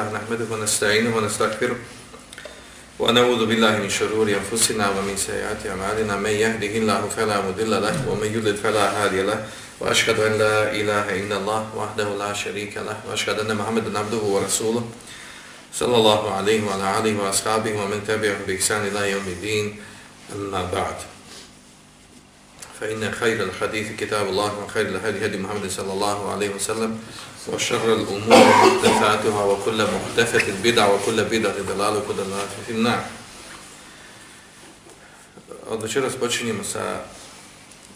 بسم الله إن الحمد لله نحمده ونستعينه ونستغفره ونعوذ بالله من شرور أنفسنا ومن سيئات أعمالنا. من يهده الله فلا مضل له ومن يضلل فلا هادي له. وأشهد أن لا إله إلا الله وحده لا شريك له. وأشهد أن محمدا عبده ورسوله صلى الله عليه وعلى آله وأصحابه ومن تبعهم بإحسان إلى يوم الدين. أما بعد فإن خير الحديث كتاب الله وخير الهدي هدي محمد صلى الله عليه وسلم. وشر الأمور محدثاتها وكل محدثة بدع وكل بدعة ضلال وكل ضلال في النار. Od večeras počinjemo sa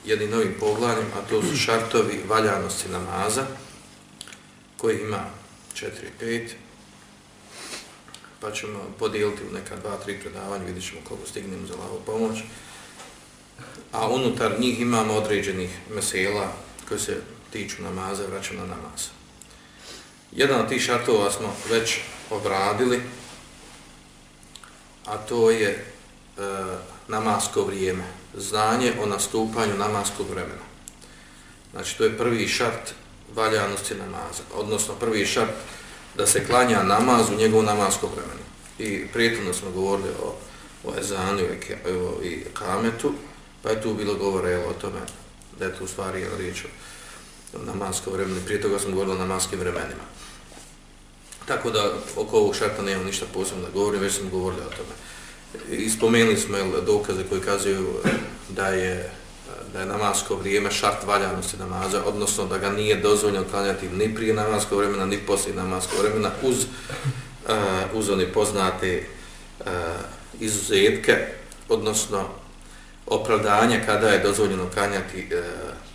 jednim novim poglavljem, a to su šartovi valjanosti namaza, koji ima 4-5, pa ćemo podijeliti u neka 2-3 predavanja, vidjet ćemo koliko stignemo za lavu pomoć. A unutar njih imamo određenih mesela koje se tiču namaza, vraćamo na namaz. Jedan od tih šartova smo već obradili, a to je e, namasko vrijeme, znanje o nastupanju namaskog vremena. Znači, to je prvi šart valjanosti namaza, odnosno prvi šart da se klanja namaz u njegovu namasko vremenu. I prijetovno smo govorili o, o ezanu i, i kametu, pa je tu bilo govore o tome da je tu stvari riječ o namasko vremenu. Prije toga smo govorili o namaskim vremenima. Tako da oko ovog šarta nema ništa posebno da govorim, već smo govorili o tome. Ispomenuli spomenuli smo dokaze koji kazuju eh, da je eh, da je namasko vrijeme šart valjanosti namaza, odnosno da ga nije dozvoljeno klanjati ni prije namaskog vremena, ni poslije namaskog vremena, uz, uh, uz one poznate uh, izuzetke, odnosno opravdanje kada je dozvoljeno klanjati uh,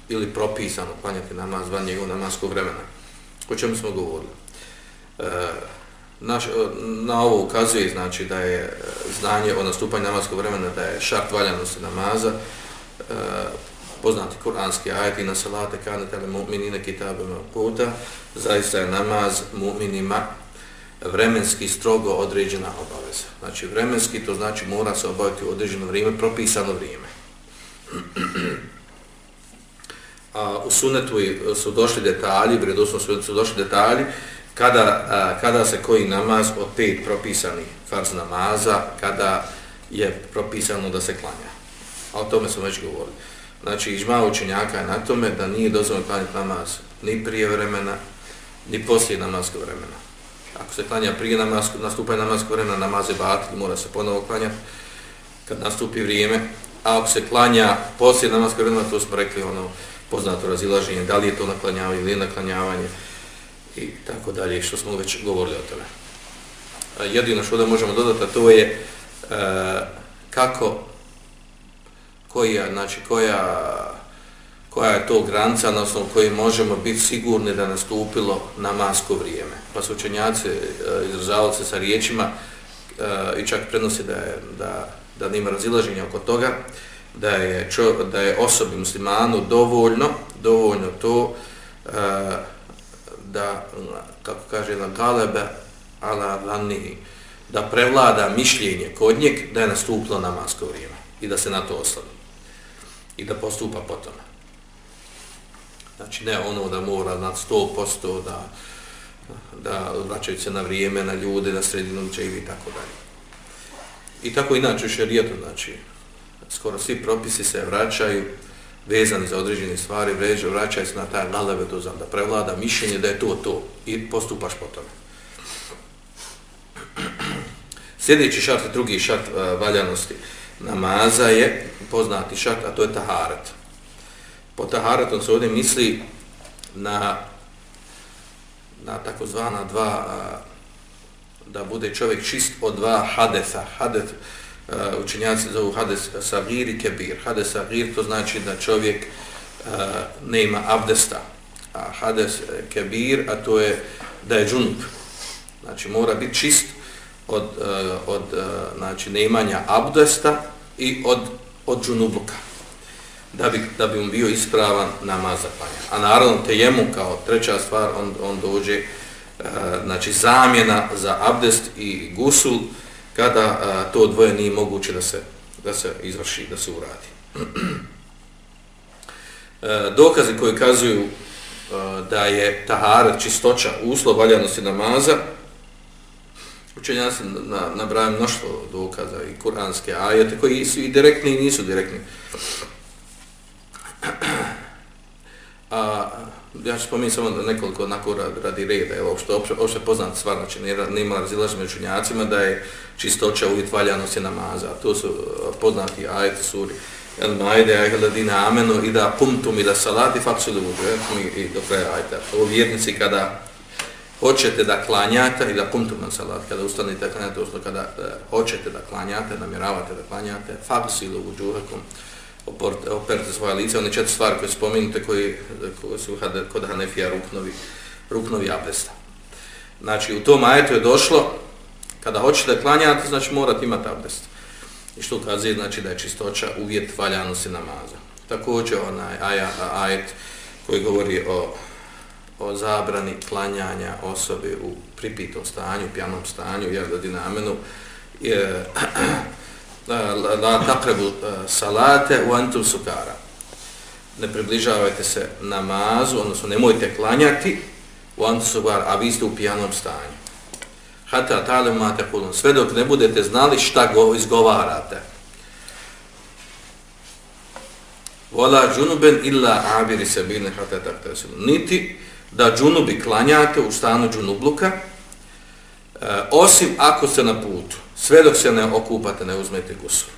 ili propisano klanjati namaz van njegov namaskog vremena. O čemu smo govorili? E, naš, na ovo ukazuje znači da je e, znanje o nastupanju namaskog vremena da je šart valjanosti namaza e, poznati kuranski ajet i na salate kanete ali mu'minine kitabima puta zaista je namaz mu'minima vremenski strogo određena obaveza. Znači vremenski to znači mora se obaviti u određeno vrijeme, propisano vrijeme. A u sunetu su došli detalji, vredosno su, su došli detalji kada, a, kada se koji namaz od pet propisanih farz namaza, kada je propisano da se klanja. A o tome smo već govorili. Znači, ižma učenjaka je na tome da nije dozvoljeno klanjati namaz ni prije vremena, ni poslije namazskog vremena. Ako se klanja prije namazku, nastupaj namazskog vremena, namaz je batil, mora se ponovo klanjati kad nastupi vrijeme. A ako se klanja poslije namazskog vremena, to smo rekli ono poznato razilaženje, da li je to naklanjavanje ili naklanjavanje i tako dalje, što smo već govorili o tome. Jedino što da možemo dodati, to je e, kako koja, znači, koja, koja je to granca na osnovu koje možemo biti sigurni da nastupilo na masko vrijeme. Pa su učenjaci e, izražavali se sa riječima e, i čak prenosi da, je, da, da nima razilaženja oko toga, da je, čo, da je osobi muslimanu dovoljno, dovoljno to e, da, kako kaže, na galebe ala ranihi, da prevlada mišljenje kod njeg da je nastupilo namasko vrijeme i da se na to osladi i da postupa po tome. Znači ne ono da mora nad 100% da, da vraćaju se na vrijeme, na ljude, na sredinu će i tako dalje. I tako inače u šarijetu, znači, skoro svi propisi se vraćaju vezani za određene stvari, vređa, vraćaj se na taj nalevetozam, da prevlada mišljenje da je to to i postupaš po tome. Sljedeći šart, drugi šart uh, valjanosti namaza je poznati šart, a to je taharat. Po taharatom se ovdje misli na, na takozvana dva, da bude čovjek čist od dva hadesa uh, učenjaci zovu hades sagir i kebir. Hades sagir to znači da čovjek eh, nema abdesta. A hades kebir, a to je da je džunup. Znači mora biti čist od, eh, od znači, nemanja abdesta i od od džunubluka, da bi, da bi mu bio ispravan namaz za. A naravno te jemu kao treća stvar, on, on dođe, uh, znači zamjena za abdest i gusul, kada a, to dvoje nije moguće da se, da se izvrši, da se uradi. E, dokaze koje kazuju e, da je taharet, čistoća uslov valjanosti namaza, učenjaci na, nabrajam mnoštvo dokaza i kuranske ajete koji su i direktni i nisu direktni. A, ja ću spomenuti samo nekoliko onako radi reda, evo, što je opšte poznat stvar, znači nema razilaž među učenjacima da je čistoća uvjet valjanosti namaza. To su poznati ajet suri. El majde, aj amenu, i da pumtum i da salati, faksu da budu, i do kraja ajta. Ovo vjernici kada hoćete da klanjate, i da pumtum na salat, kada ustanete da klanjate, odnosno kada uh, hoćete da klanjate, namjeravate da klanjate, faksu da budu, operte svoje lice, one četiri stvari koje spominjete, koji, koji su kod Hanefija ruknovi, ruknovi abdesta. Znači, u tom ajetu je došlo, kada hoćete da klanjate, znači morate imati abdest. I što ukazuje, znači da je čistoća uvjet valjanosti namaza. Također onaj ajet koji govori o, o zabrani klanjanja osobe u pripitom stanju, pjanom stanju, jer da dinamenu, je, Eh, la taqrabu eh, salate u antum sukara. Ne približavajte se namazu, odnosno nemojte klanjati u antum sukara, a vi ste u pijanom stanju. Hata ta'ale mate kulun. Sve dok ne budete znali šta go izgovarate. Vola džunuben illa abiri sabine hata taktasim. Niti da džunubi klanjate u stanu džunubluka, eh, osim ako ste na putu. Sve dok se ne okupate, ne uzmete gusul.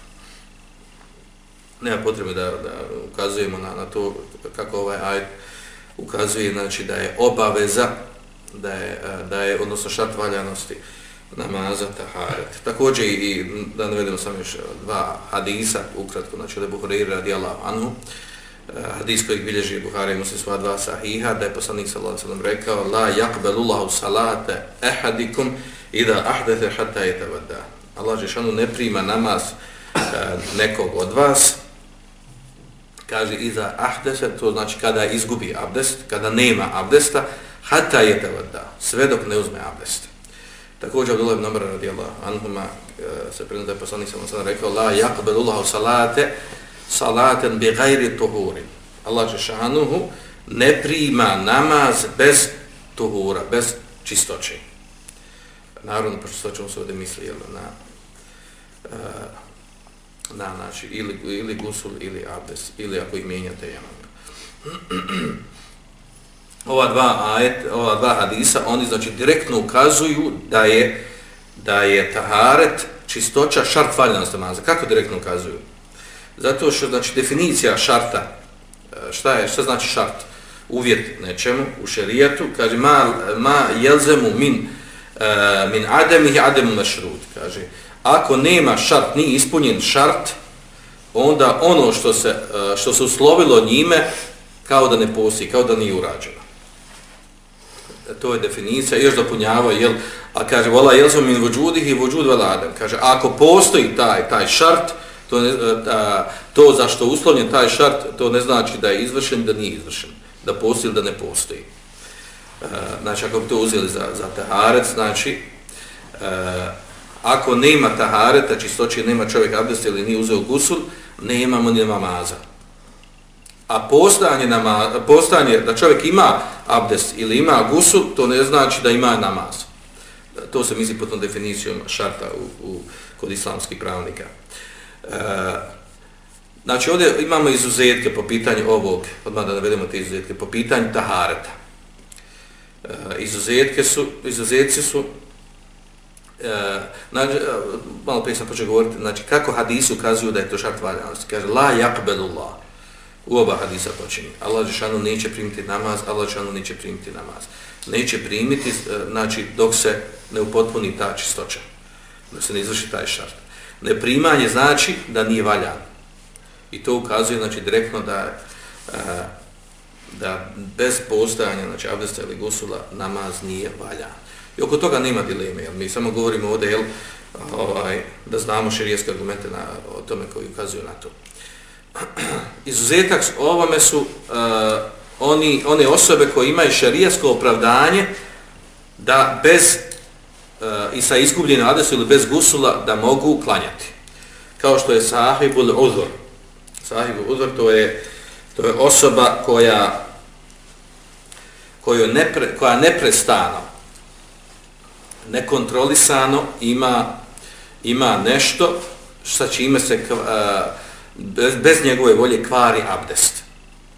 Nema potrebe da, da ukazujemo na, na to kako ovaj ajd ukazuje, znači da je obaveza da je, da je odnosno šart valjanosti namaza taharet. Također i da navedemo sam još dva hadisa, ukratko, znači da Buhari radi radijallahu anhu, Eh, hadis koji bilježi Buhari muslim sva dva sahiha, da je poslanik sallallahu sallam rekao La yakbelullahu salate ehadikum ida ahdete hatta etavada. Allah Žešanu ne prima namaz eh, nekog od vas, kaže iza ahdese, to znači kada izgubi abdest, kada nema abdesta, hata je tavada, sve dok ne uzme abdest. Također Abdullah ibn Amr radijallahu anhuma e, se prenosi poslanik sallallahu alejhi ve rekao la yaqbalu salate salaten bi gajri tuhurin. Allah Žešanuhu ne prima namaz bez tuhura, bez čistoće. Naravno, pošto što ćemo se ovdje misli jel, na, eh, na znači, ili, ili gusul, ili abdes, ili ako ih mijenjate, jemam ova dva ajet, ova dva hadisa, oni znači direktno ukazuju da je da je taharet čistoća šart valjanost namaza. Kako direktno ukazuju? Zato što znači definicija šarta, e, šta je, šta znači šart? Uvjet nečemu u šerijatu, kaže ma, ma jelzemu min, uh, min ademih ademu mešrut, kaže. Ako nema šart, ni ispunjen šart, onda ono što se, uh, što se uslovilo njime, kao da ne postoji, kao da nije urađeno to je definicija, još dopunjava, jel, a kaže, vola jelzemu min vođudih i vođud veladem. Kaže, ako postoji taj taj šart, to, ne, e, a, to za što uslovljen taj šart, to ne znači da je izvršen, da nije izvršen. Da postoji ili da ne postoji. A, znači, ako bi to uzeli za, za taharec, znači, a, ako nema tahareta, čistoće, nema čovjek abdest ili nije uzeo gusul, nemamo ni namaza a postanje, nama, postanje da čovjek ima abdest ili ima gusul, to ne znači da ima namaz. To se misli po tom definicijom šarta u, u, kod islamskih pravnika. E, E, znači ovdje imamo izuzetke po pitanju ovog, odmah da navedemo te izuzetke, po pitanju tahareta. E, izuzetke su, izuzetci su, e, znači, e, malo prije sam počeo govoriti, znači kako hadisi ukazuju da je to šart valjanosti. Kaže, la yakbelullah u oba hadisa počinje. Allah Žešanu neće primiti namaz, Allah Žešanu neće primiti namaz. Neće primiti, e, znači, dok se ne upotpuni ta čistoća, dok se ne izvrši taj šart. Neprimanje znači da nije valjan. I to ukazuje, znači, direktno da, da bez postajanja znači, abdesta ili gusula, namaz nije valjan. I oko toga nema dileme, jel? mi samo govorimo ovdje, jel, ovaj, da znamo širijeske argumente na, o tome koji ukazuju na to izuzetak ovome su uh, oni, one osobe koje imaju šarijasko opravdanje da bez i sa iskubljenim adesom ili bez gusula da mogu klanjati. Kao što je sahibul uzor. Sahibul uzor to je, to je osoba koja koju nepre, koja neprestano, nekontrolisano ima, ima nešto sa čime se bez, bez njegove volje kvari abdest.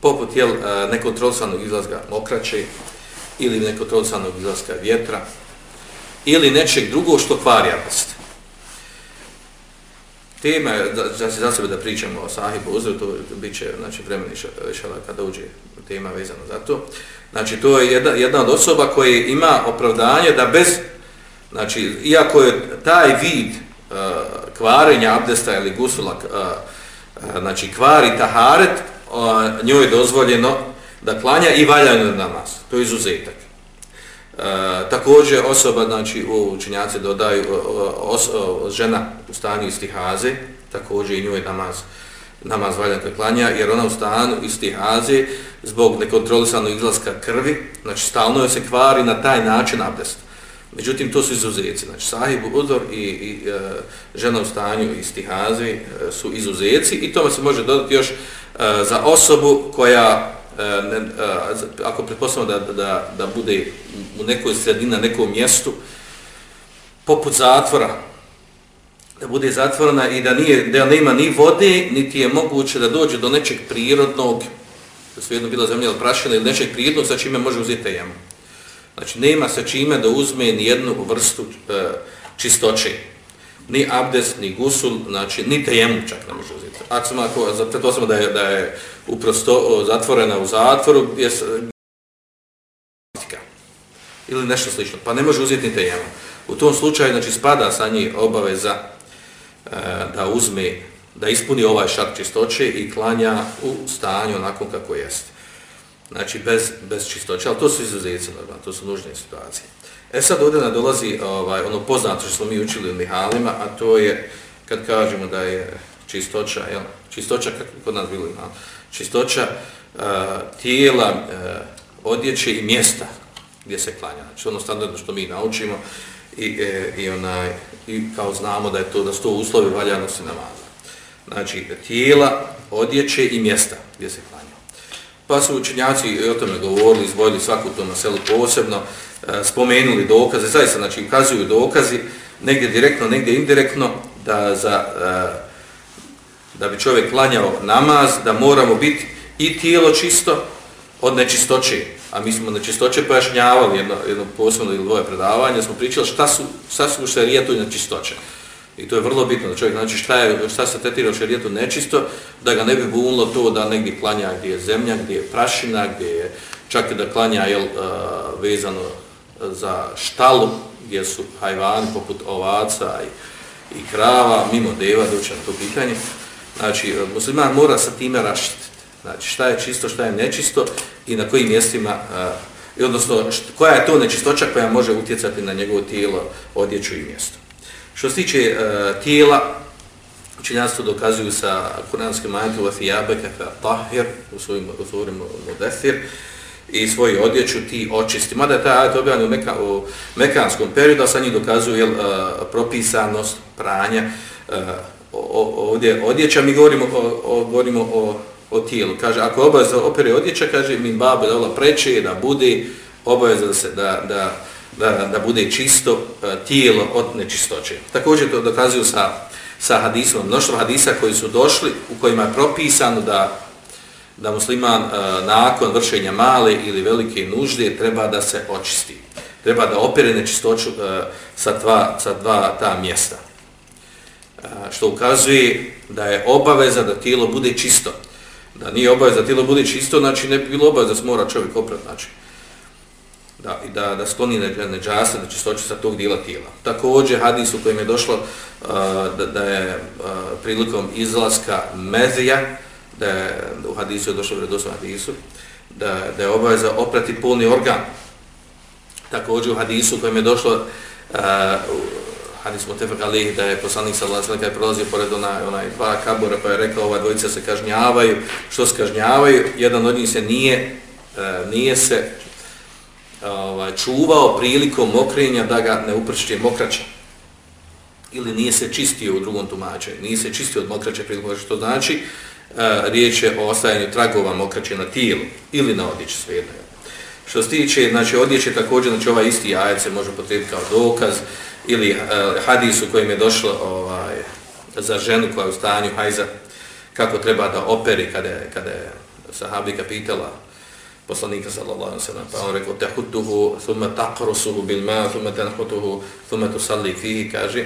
Poput jel, nekontrolisanog izlazga mokraće ili nekontrolisanog izlazga vjetra ili nečeg drugog što kvari abdest. Tema je da, da se za sebe da pričamo o sahibu uzru, to bit će znači, vremeni šala kada uđe tema vezano za to. Znači, to je jedna, jedna od osoba koja ima opravdanje da bez, znači, iako je taj vid uh, kvarenja abdesta ili gusula, uh, uh, znači, kvari taharet, uh, njoj je dozvoljeno da klanja i valja namaz. To je izuzetak. E, također osoba, znači u učenjaci dodaju os, os, žena u stanju istihaze, također i njoj je namaz, namaz valjan koji klanja, jer ona u stanu istihaze zbog nekontrolisanog izlaska krvi, znači stalno joj se kvari na taj način abdest. Međutim, to su izuzeci. Znači, sahib udor i, i e, žena u stanju istihaze e, su izuzeci i tome se može dodati još e, za osobu koja E, ne, a, ako pretpostavljamo da, da, da bude u nekoj sredini, na nekom mjestu, poput zatvora, da bude zatvorena i da, nije, da nema ni vode, niti je moguće da dođe do nečeg prirodnog, da su jedno bila zemlja prašena, ili nečeg prirodnog sa čime može uzeti jemu. Znači, nema sa čime da uzme ni jednu vrstu e, čistoće ni abdes, ni gusul, znači ni tejemu čak ne može uzeti. Ako sam ako, zato da je, da je uprosto zatvorena u zatvoru, gdje se, ili nešto slično, pa ne može uzeti ni tejemu. U tom slučaju, znači, spada sa njih obaveza e, da uzme, da ispuni ovaj šart čistoće i klanja u stanju onako kako jeste. Znači, bez, bez čistoće, ali to su izuzetce, normalno, to su nužne situacije. E sad ovdje nam dolazi ovaj, ono poznato što smo mi učili u Mihalima, a to je kad kažemo da je čistoća, jel? čistoća kako kod nas bilo imali, čistoća uh, tijela, uh, odjeće i mjesta gdje se klanja. Znači ono standardno što mi naučimo i, e, i, onaj, i kao znamo da je to da su to uslovi valjanosti namaza. Znači tijela, odjeće i mjesta gdje se klanja. Pa su učenjaci o tome govorili, izvojili svaku to na selu posebno, E, spomenuli dokaze, zaista znači ukazuju dokazi, negdje direktno, negdje indirektno, da, za, e, da bi čovjek klanjao namaz, da moramo biti i tijelo čisto od nečistoće. A mi smo nečistoće pojašnjavali jedno, jedno posebno ili dvoje predavanje, smo pričali šta su, šta su u šarijetu i nečistoće. I to je vrlo bitno da čovjek znači šta, je, šta se tretira u šarijetu nečisto, da ga ne bi bunilo to da negdje klanja gdje je zemlja, gdje je prašina, gdje je čak da klanja jel, uh, vezano za štalu, gdje su hajvani poput ovaca i, i krava, mimo deva, doće to pitanje. Znači, musliman mora sa time raštiti. Znači, šta je čisto, šta je nečisto i na kojim mjestima, uh, odnosno, št, koja je to nečistoća koja može utjecati na njegovo tijelo, odjeću i mjesto. Što se tiče uh, tijela, učinjanstvo dokazuju sa kuranskim ajetom Vafijabeke fe tahir u svojim uzorim Mudethir i svoju odjeću ti očisti. Mada je taj ajet objavljen u, meka, u mekanskom periodu, a sa njih dokazuju jel, propisanost pranja ovdje odjeća. Mi govorimo o, o, govorimo o, o tijelu. Kaže, ako je obaveza opere odjeća, kaže, min babe da preče da bude obaveza da se da, da da, da bude čisto tijelo od nečistoće. Također to dokazuju sa, sa hadisom, mnoštvo hadisa koji su došli, u kojima je propisano da, da musliman e, nakon vršenja male ili velike nužde treba da se očisti. Treba da opere nečistoću e, sa, dva, sa dva ta mjesta. E, što ukazuje da je obaveza da tijelo bude čisto. Da nije obaveza da tijelo bude čisto, znači ne bi bilo obaveza da se mora čovjek oprati. Znači, da, i da, da skloni neđasa, da čistoću sa tog dijela tijela. Također hadis u kojem je došlo uh, da, da je uh, prilikom izlaska mezija, da je u hadisu je došlo vredosom hadisu, da, da je obaveza oprati polni organ. Također u hadisu kojem je došlo uh, hadis Mutefak Alih, da je poslanik sa vlasnika kada je prolazio pored onaj, onaj dva kabora pa je rekao ova dvojica se kažnjavaju, što se kažnjavaju, jedan od njih se nije, uh, nije se ovaj, čuvao prilikom mokrenja da ga ne upršće mokraća. Ili nije se čistio u drugom tumačenju, nije se čistio od mokraće prilikom što znači uh, E, riječ je o ostajanju tragova mokraće na tijelu ili na odjeći svejedno. Što se tiče, znači, odjeće također, znači, ovaj isti ajet se može potrebiti kao dokaz, ili uh, hadis u kojem je došlo ovaj, za ženu koja je u stanju hajza, kako treba da operi kada je, kada je sahabika pitala poslanika sallallahu alaihi sallam, pa on rekao, tehutuhu, thumma taqrusuhu bil ma, thumma tenhutuhu, thumma tusalli fihi, kaže,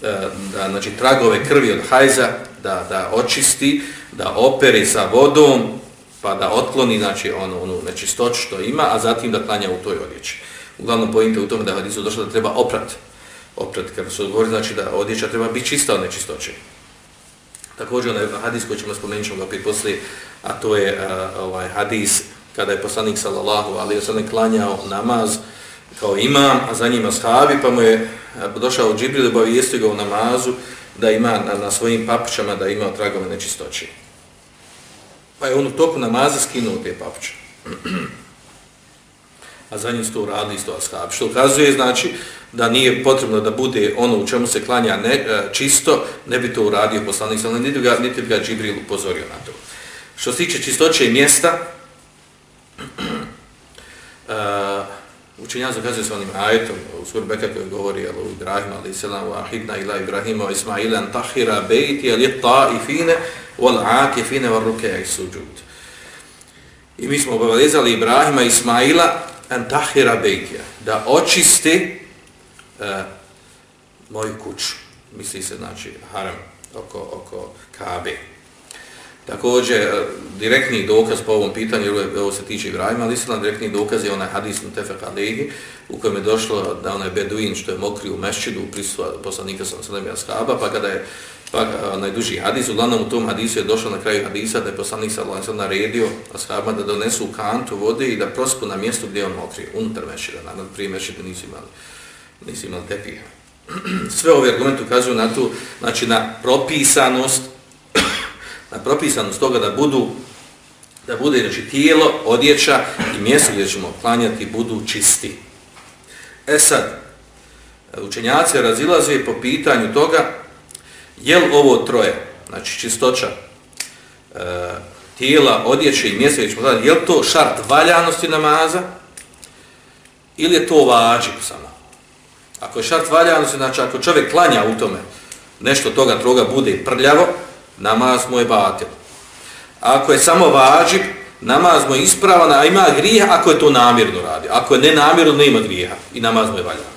da, da, znači, tragove krvi od hajza, da, da očisti, da operi sa vodom, pa da otkloni, znači, onu, onu nečistoću što ima, a zatim da klanja u toj odjeći. Uglavnom, pojinte u tome da hadisu došlo da treba oprati Oprat kada se odgovori, znači da odjeća treba biti čista od nečistoće. Također onaj hadis koji ćemo spomenuti ćemo ga opet poslije, a to je uh, ovaj hadis kada je poslanik sallallahu alaihi wa sallam klanjao namaz kao imam, a za njima shabi, pa mu je došao Džibril da obavijestio ga u namazu da ima na, na svojim papućama da ima tragove nečistoće. Pa je on u toku namaza skinuo te papuće. a za njim su to uradili isto ashabi. Što ukazuje, znači, da nije potrebno da bude ono u čemu se klanja ne, e, čisto, ne bi to uradio poslanik, ali niti ga, niti ga Džibril upozorio na to. Što se tiče čistoće i mjesta, e, Učenjaci dokazuju zakazuje s onim ajetom u suru Beka koji govori o Ibrahimu ali selam, wa ahidna ila Ibrahima, wa Ismaila, tahira bejti, ali ta'ifine, wal akifine, wal ruke, i suđud. I mi smo obavezali Ibrahima i Ismaila, an tahira bejtija, da očisti uh, e, moju kuću. Misli se, znači, haram oko, oko Kabe. Također, e, direktni dokaz po ovom pitanju, jer ovo se tiče Ibrahima, ali islam direktni dokaz je onaj hadis Mutefek Alehi, u kojem je došlo da onaj Beduin, što je mokri u mešćidu, prisutva poslanika sa Selemi Ashaba, pa kada je pa, e, najduži hadis, uglavnom u tom hadisu je došlo na kraju hadisa da je poslanik sa Selemi naredio Ashaba da donesu kantu vode i da prospu na mjestu gdje on mokri, unutar mešćida, naravno prije mešćida nisu imali nisi imali tepije. Sve ove argumente ukazuju na tu, znači na propisanost, na propisanost toga da budu, da bude znači, tijelo, odjeća i mjesto gdje ćemo klanjati budu čisti. E sad, učenjaci razilaze po pitanju toga, jel ovo troje, znači čistoća, e, tijela, odjeće i mjesto gdje ćemo klanjati, jel to šart valjanosti namaza ili je to vađib samo? Ako je šart valjanosti, znači ako čovjek klanja u tome, nešto toga troga bude prljavo, namaz mu je batil. Ako je samo vađib, namaz mu je ispravan, a ima grijeha ako je to namjerno radi. Ako je nenamjerno, ne ima grijeha i namaz mu je valjan.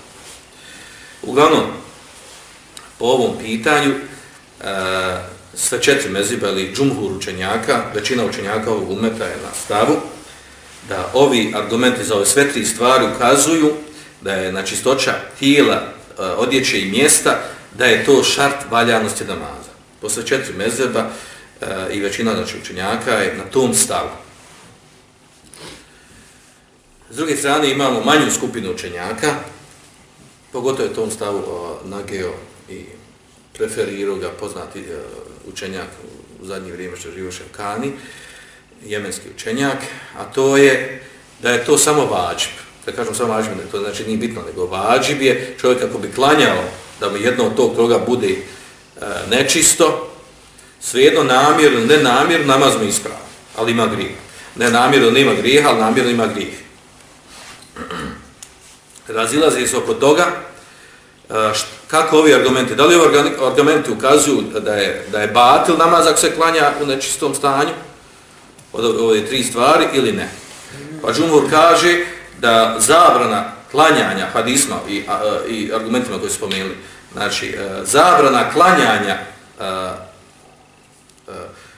Uglavnom, po ovom pitanju, e, sve četiri meziba ili džumhur učenjaka, većina učenjaka ovog umeta je na stavu, da ovi argumenti za ove sve tri stvari ukazuju da je na čistoća tijela, e, odjeće i mjesta, da je to šart valjanosti namaza. Posle četiri mezeba e, eh, i većina znači, učenjaka je na tom stavu. S druge strane imamo manju skupinu učenjaka, pogotovo je tom stavu eh, Nageo i preferirao ga poznati e, učenjak u zadnje vrijeme što živo Ševkani, jemenski učenjak, a to je da je to samo vađb da kažem samo vađib, to znači nije bitno, nego vađib je čovjek ako bi klanjao da mu jedno od tog toga bude E, nečisto, svejedno namjerno, ne namjerno, namaz mu ispravo, ali ima grijeh. Ne namjerno, nema grijeha, ali namjerno ima grijeh. Razilaze se oko toga, e, kako ovi argumenti, da li ovi argumenti ukazuju da je, da je batil namaz ako se klanja u nečistom stanju, od ove tri stvari, ili ne. Pa Džumhur kaže, da zabrana klanjanja hadisma i, i argumentima koji su spomenuli, znači e, zabrana klanjanja e, e,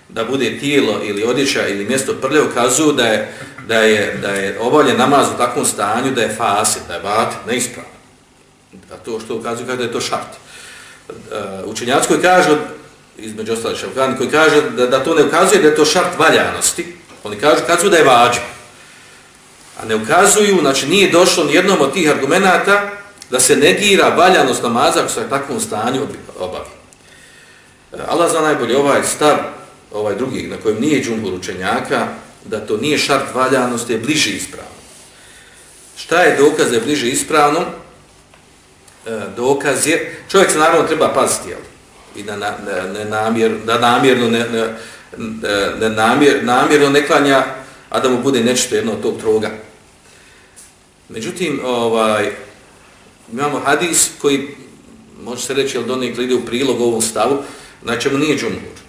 da bude tijelo ili odjeća ili mjesto prlje ukazuju da je, da je, da je obavljen namaz u takvom stanju da je fasit, da je bat, neispravno. A to što ukazuje kada je to šart. E, učenjac koji kaže, između ostalih šalkani, koji kaže da, da to ne ukazuje da je to šart valjanosti, oni kažu kazuju da je vađu a ne ukazuju, znači nije došlo ni jednom od tih argumenata da se negira valjanost namaza ako se u takvom stanju obavi. E, Allah zna najbolje ovaj stav, ovaj drugi, na kojem nije džumbur učenjaka, da to nije šart valjanosti, je bliže ispravno. Šta je dokaz da je bliže ispravno? E, dokaz je, čovjek se naravno treba paziti, jel? I da, na, ne, namjer, da namjerno ne, ne, e, ne namjer, namjerno ne klanja, a da mu bude nešto jedno od tog troga Međutim, ovaj, imamo hadis koji, može se reći, da onih ide u prilog ovom stavu, na čemu nije džumhur.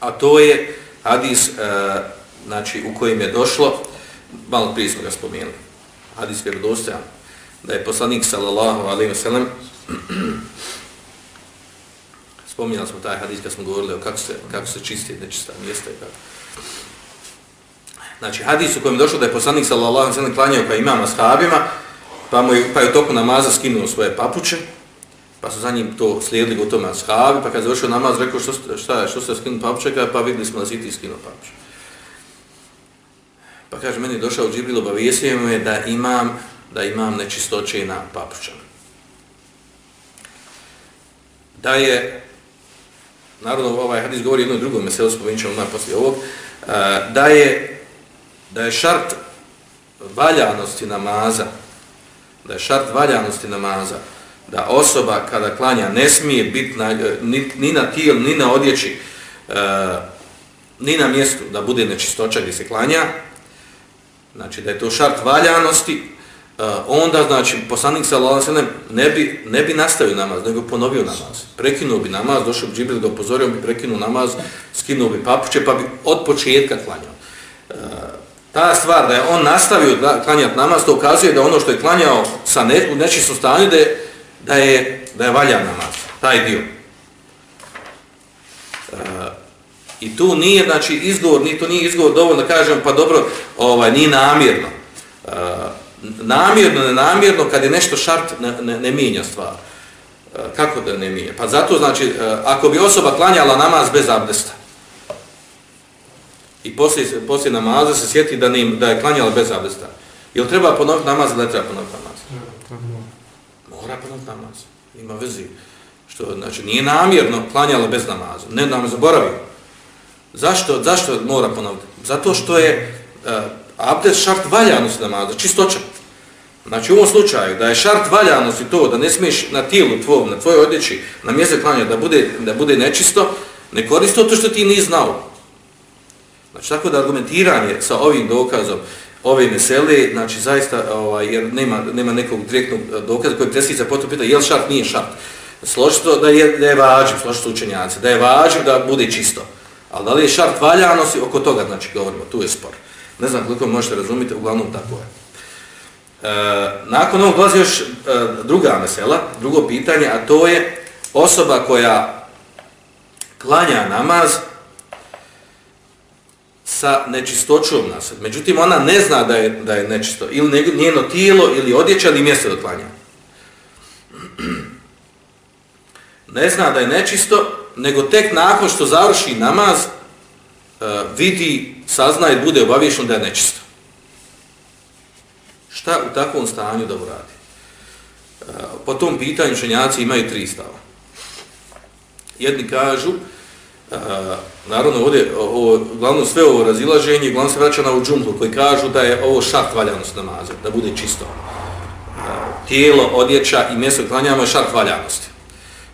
A to je hadis e, znači, u kojem je došlo, malo prije smo ga spomenuli, hadis vjerodostajan, da je poslanik sallallahu alaihi wa sallam spominjali smo taj hadis kad smo govorili o kako se, kako se čisti nečista mjesta i tako. Znači, hadis u kojem je došlo da je poslanik sallallahu alaihi wa sallam klanjao kao imama sahabima, pa, mu je, pa je u toku namaza skinuo svoje papuče, pa su za njim to slijedili gotovo na shabi, pa kad završio namaz, rekao što, šta je, što se skinuo papuče, pa vidjeli smo da si ti skinuo papuče. Pa kaže, meni je došao Džibril, obavijesio me da imam, da imam nečistoće na papučama. Da je, naravno ovaj hadis govori jedno i drugo, meselo spomenut ćemo odmah poslije ovog, e, da je, da je šart valjanosti namaza, da je šart valjanosti namaza, da osoba kada klanja ne smije biti na, e, ni, ni na tijel, ni na odjeći, e, ni na mjestu da bude nečistoća gdje se klanja, znači da je to šart valjanosti, e, onda znači poslanik sallallahu alejhi ne bi ne bi nastavio namaz, nego ponovio namaz. Prekinuo bi namaz, došao bi Džibril da upozorio bi prekinuo namaz, skinuo bi papuče pa bi od početka klanjao. Ta stvar da je on nastavio klanjati namaz, to ukazuje da ono što je klanjao sa ne, u nečistom stanju da je, da je, da je valjan namaz, taj dio. E, I tu nije, znači, izgovor, ni to nije izgovor dovoljno da kažem, pa dobro, ovaj, nije namjerno. E, namjerno, nenamjerno, kad je nešto šart, ne, ne, ne mijenja stvar. E, kako da ne mijenja? Pa zato, znači, e, ako bi osoba klanjala namaz bez abdesta, i poslije, poslije namaza se sjeti da, ne, da je klanjala bez abdesta, jel treba ponoviti namaz ili ne treba ponoviti namaz? Mora ponoviti namaz. Ima vezi. Što, znači, nije namjerno klanjala bez namaza. Ne, nam zaboravio. Zašto, zašto mora ponoviti? Zato što je uh, abdest šart valjanosti namaza, čistoća. Znači u ovom slučaju da je šart valjanosti to da ne smiješ na tijelu tvojom, na tvojoj odjeći, na mjese klanja da bude, da bude nečisto, ne koristi to što ti nije znao. Znači tako da argumentiranje sa ovim dokazom ove mesele, znači zaista, ovaj, jer nema, nema nekog direktnog dokaza koji preslica potom pita je li šart, nije šart. Složito da je, da je vađiv, složito učenjaci, da je vađiv da bude čisto. Ali da li je šart valjanosti, oko toga znači govorimo, tu je spor. Ne znam koliko možete razumjeti, uglavnom tako je. E, nakon ovog dolazi još e, druga mesela, drugo pitanje, a to je osoba koja klanja namaz sa nečistoćom nas. Međutim, ona ne zna da je, da je nečisto. Ili njeno tijelo, ili odjeća, ili mjesto da klanja. Ne zna da je nečisto, nego tek nakon što završi namaz, e, vidi, sazna i bude obavješen da je nečisto. Šta u takvom stanju da uradi? E, po tom pitanju šenjaci imaju tri stava. Jedni kažu, naravno ovdje, ovo, glavno sve ovo razilaženje, glavno se vraća na ovu džumplu, koji kažu da je ovo šart valjanost namaza, da bude čisto. Tijelo, odjeća i mjesto klanjamo je šart valjanosti.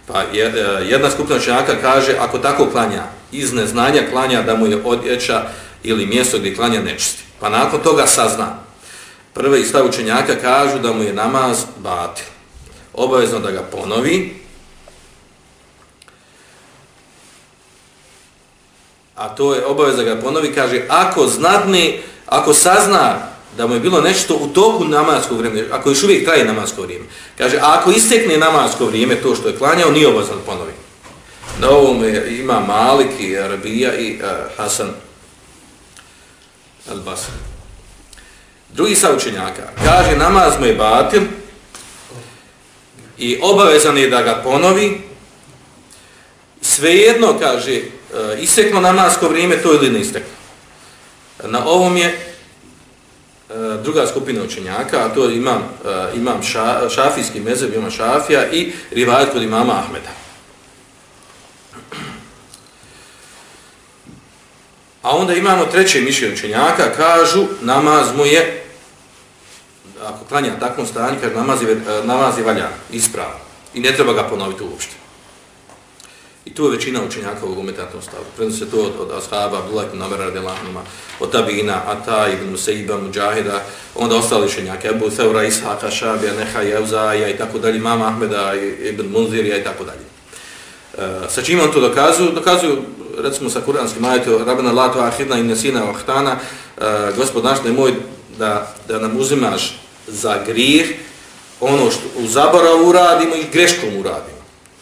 Pa e, jedna skupina učenjaka kaže, ako tako klanja, iz neznanja klanja da mu je odjeća ili mjesto gdje klanja nečisti. Pa nakon toga sazna. Prve stav učenjaka kažu da mu je namaz batil. Obavezno da ga ponovi. A to je obaveza ga ponovi, kaže, ako znadne, ako sazna da mu je bilo nešto u toku namaskog vremena, ako još uvijek traje namasko vrijeme. Kaže, a ako istekne namasko vrijeme, to što je klanjao, nije obavezan da ponovi. Na ovom ima Malik i Arabija i uh, Hasan al-Basri. Drugi saučenjaka, kaže, namaz mu je batil i obavezan je da ga ponovi, svejedno, kaže, uh, isteklo namasko vrijeme, to ili ne isteklo. Na ovom je e, druga skupina učenjaka, a to imam, e, imam ša, šafijski mezeb, imam šafija i rivajat kod imama Ahmeda. A onda imamo treće mišljenje učenjaka, kažu namaz mu je, ako klanja takvom stanju, kaže namaz je, namaz je valjan, ispravan. I ne treba ga ponoviti uopšte. Tu je većina učenjaka ovog umetatnog stavu. Preno se to od, od ashaba, Abdullah ibn Amara radijalahuma, od Tabina, Ata ibn Musaiba, Mujahida, onda ostali učenjaka, Ebu Theura, Ishaqa, Šabija, Neha, Jevzaja i tako dalje, Mama Ahmeda, ibn Munzirija i tako dalje. Uh, sa čim on to dokazuju? Dokazuju, recimo sa kuranskim ajetom, Rabana Lato, Ahidna i Nesina, Ohtana, uh, e, gospod naš, nemoj da, da nam uzimaš za grijeh ono što u zaboravu uradimo i greškom uradimo.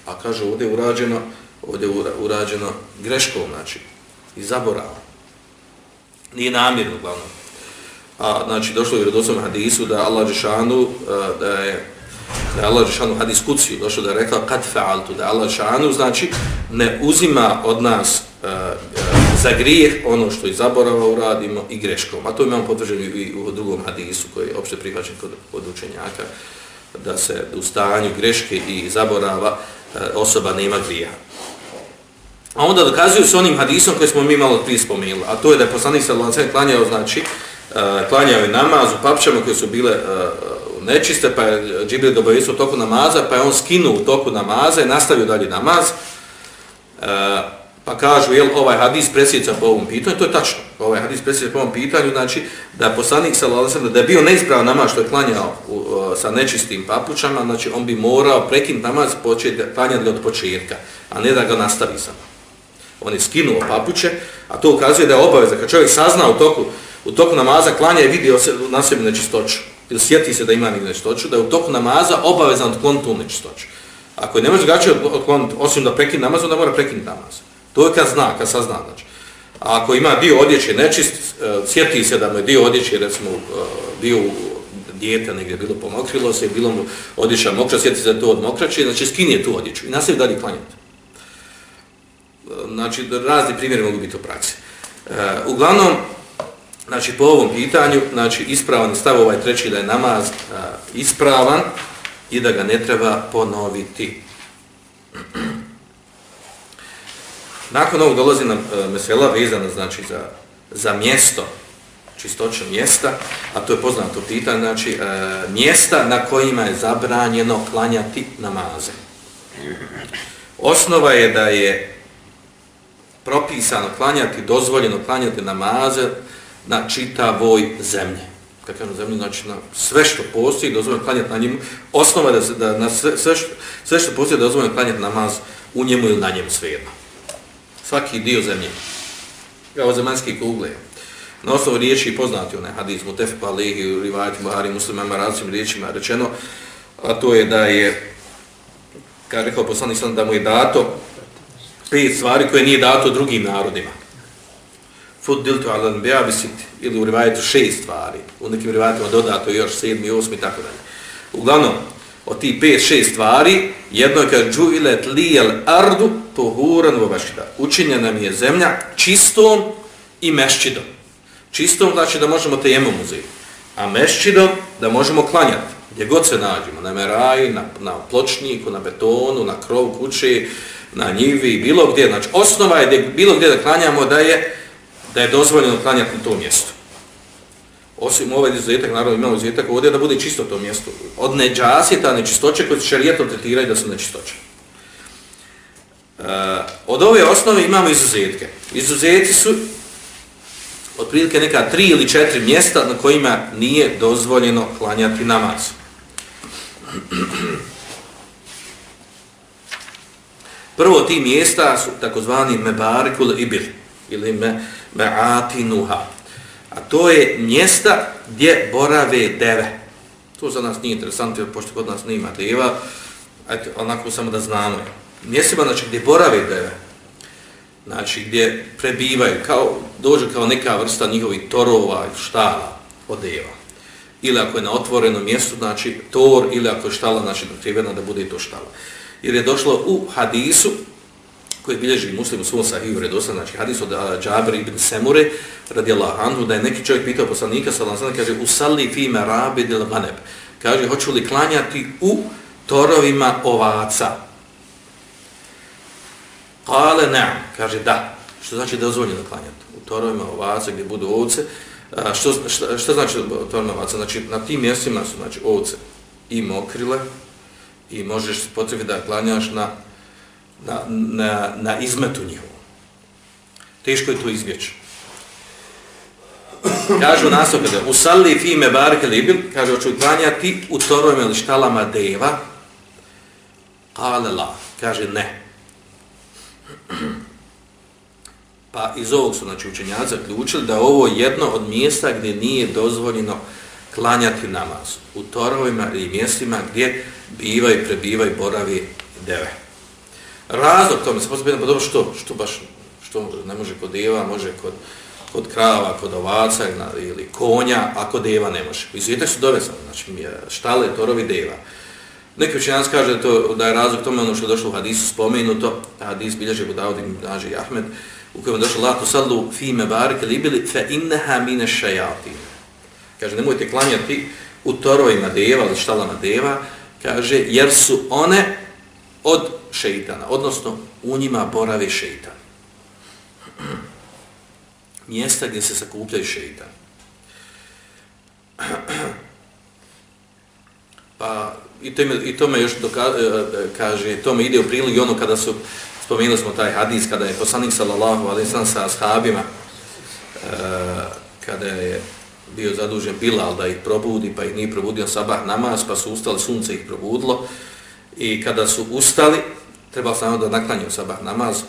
A kaže, ovdje je urađeno, ovdje urađeno greškom, znači, i zaboravom. Nije namjerno, uglavnom. A, znači, došlo je u dosvom hadisu da Allah Žešanu, e, da je, da je Allah Žešanu hadis kuci došlo da je rekao kad fa'altu, da je Allah Žešanu, znači, ne uzima od nas uh, za grijeh ono što i zaborava uradimo i greškom. A to imamo potvrđeno i u drugom hadisu koji je opšte prihvaćen kod, kod učenjaka, da se u stanju greške i zaborava uh, osoba nema grijeha. A onda dokazuju s onim hadisom koji smo mi malo prije spomenuli, a to je da je poslanik sa lancem klanjao, znači, e, klanjao je namaz u papčama koje su bile e, nečiste, pa je Džibril dobavio u toku namaza, pa je on skinuo u toku namaza i nastavio dalje namaz. E, pa kažu, jel, ovaj hadis presjeca po ovom pitanju, to je tačno, ovaj hadis presjeca po ovom pitanju, znači, da je poslanik sallallahu alejhi da je bio neispravan namaz što je klanjao u, sa nečistim papučama, znači, on bi morao prekinuti namaz početi klanjati od početka, a ne da ga nastavi samo on je skinuo papuće, a to ukazuje da je obaveza, kad čovjek sazna u toku, u toku namaza klanja i vidi na sebi nečistoću, ili sjeti se da ima nečistoću, da je u toku namaza obavezan otkloniti tu nečistoću. Ako je ne može drugačije odkloniti, osim da prekine namaz, onda mora prekinuti namaz. To je kad zna, kad sazna. Znači. A ako ima dio odjeće nečist, e, sjeti se da mu je dio odjeće, recimo, e, bio dijete negdje bilo pomokrilo se, bilo mu odjeća mokra, sjeti se da to od mokraće, znači skinje tu odjeću i nastavi dalje klanjati znači razni primjeri mogu biti u praksi. E, uglavnom, znači po ovom pitanju, znači ispravan stav ovaj treći da je namaz e, ispravan i da ga ne treba ponoviti. Nakon ovog dolazi nam e, mesela vezana znači za, za mjesto, čistoće mjesta, a to je poznato pitanje, znači e, mjesta na kojima je zabranjeno klanjati namaze. Osnova je da je propisano klanjati, dozvoljeno klanjati namaze na čitavoj zemlji. Kad kažem zemlji, znači na sve što postoji, dozvoljeno klanjati na njemu. Osnova je da, da na sve, sve, što, sve što postoji, dozvoljeno klanjati namaz u njemu ili na njemu svejedno. Svaki dio zemlje. Kao zemaljski kugle. Na osnovu riječi poznati onaj hadis, Mutefik Alihi, Rivajati, Buhari, muslimama, različitim riječima rečeno, a to je da je, kada je rekao poslanik sam da mu je dato, pet stvari koje nije dato drugim narodima. Fuddiltu ala alan bea bisit, ili u rivajetu šest stvari, u nekim rivajetima dodato još sedmi, osmi, tako dalje. Uglavnom, od tih pet, šest stvari, jedno je kaže džuilet lijel ardu tohuran vo mešćida. Učinjena nam je zemlja čistom i mešćidom. Čistom znači da možemo te jemom uzeti, a mešćidom da možemo klanjati. Gdje god se nađemo, na meraji, na, na pločniku, na betonu, na krov kuće, na njivi, bilo gdje, znači osnova je da bilo gdje da klanjamo da je da je dozvoljeno klanjati na tom mjestu. Osim ovaj izuzetak, naravno imamo izuzetak ovdje da bude čisto to mjesto. Od neđasjeta, nečistoće koje se šarijetom tretiraju da su nečistoće. Uh, od ove osnove imamo izuzetke. Izuzetci su otprilike neka tri ili četiri mjesta na kojima nije dozvoljeno klanjati namaz. Prvo ti mjesta su takozvani mebarikul ibil ili me, meatinuha. A to je mjesta gdje borave deve. To za nas nije interesantno, jer pošto kod nas nema deva, eto, onako samo da znamo. Mjestima, znači, gdje borave deve, znači, gdje prebivaju, kao, dođe kao neka vrsta njihovih torova i štala od deva. Ili ako je na otvorenom mjestu, znači, tor, ili ako je štala, znači, da da bude to štala jer je došlo u hadisu koji bilježi muslim u svom sahiju redosan, znači hadis od Džabir ibn Semure radijallahu anhu, da je neki čovjek pitao poslanika sallam sallam, kaže usalli fi me rabid maneb, kaže hoću li klanjati u torovima ovaca. Kale na'am, kaže da, što znači dozvoljeno klanjati u torovima ovaca gdje budu ovce, A što, što, što znači torovima ovaca? Znači na tim mjestima su znači, ovce i mokrile, i možeš potrebi da klanjaš na na, na, na izmetu njihovu. Teško je to izbjeći. Kažu naslov kada usalli fi me barke libil, kaže hoću klanjati u torovima ili štalama deva, kale la, kaže ne. Pa iz ovog su znači, učenjaci zaključili da ovo jedno od mjesta gdje nije dozvoljeno klanjati namaz. U torovima i mjestima gdje bivaju, prebivaju, boravi deve. Razlog tome se posebno pa dobro što, što baš što ne može kod deva, može kod, kod krava, kod ovaca ili konja, a kod deva ne može. I su dovezani, znači štale, torovi, deva. Neki učenjac kaže da, to, da je razlog tome ono što je došlo u hadisu spomenuto, hadis bilježe Budaudi, Naži i Ahmed, u kojem je došlo la tusallu fi me barike libili fe inneha mine šajati. Kaže, nemojte klanjati u torovima deva ili štalama deva, kaže, jer su one od šeitana, odnosno u njima boravi šeitan. Mjesta gdje se sakupljaju šeitan. Pa, i to, i to me još doka, e, kaže, to me ide u prilog ono kada su, spomenuli smo taj hadis, kada je poslanik sallallahu alaihi sallam sa ashabima, e, kada je bio zadužen Bilal da ih probudi, pa ih nije probudio sabah namaz, pa su ustali, sunce ih probudilo, i kada su ustali, treba samo da naklanju sabah namaz,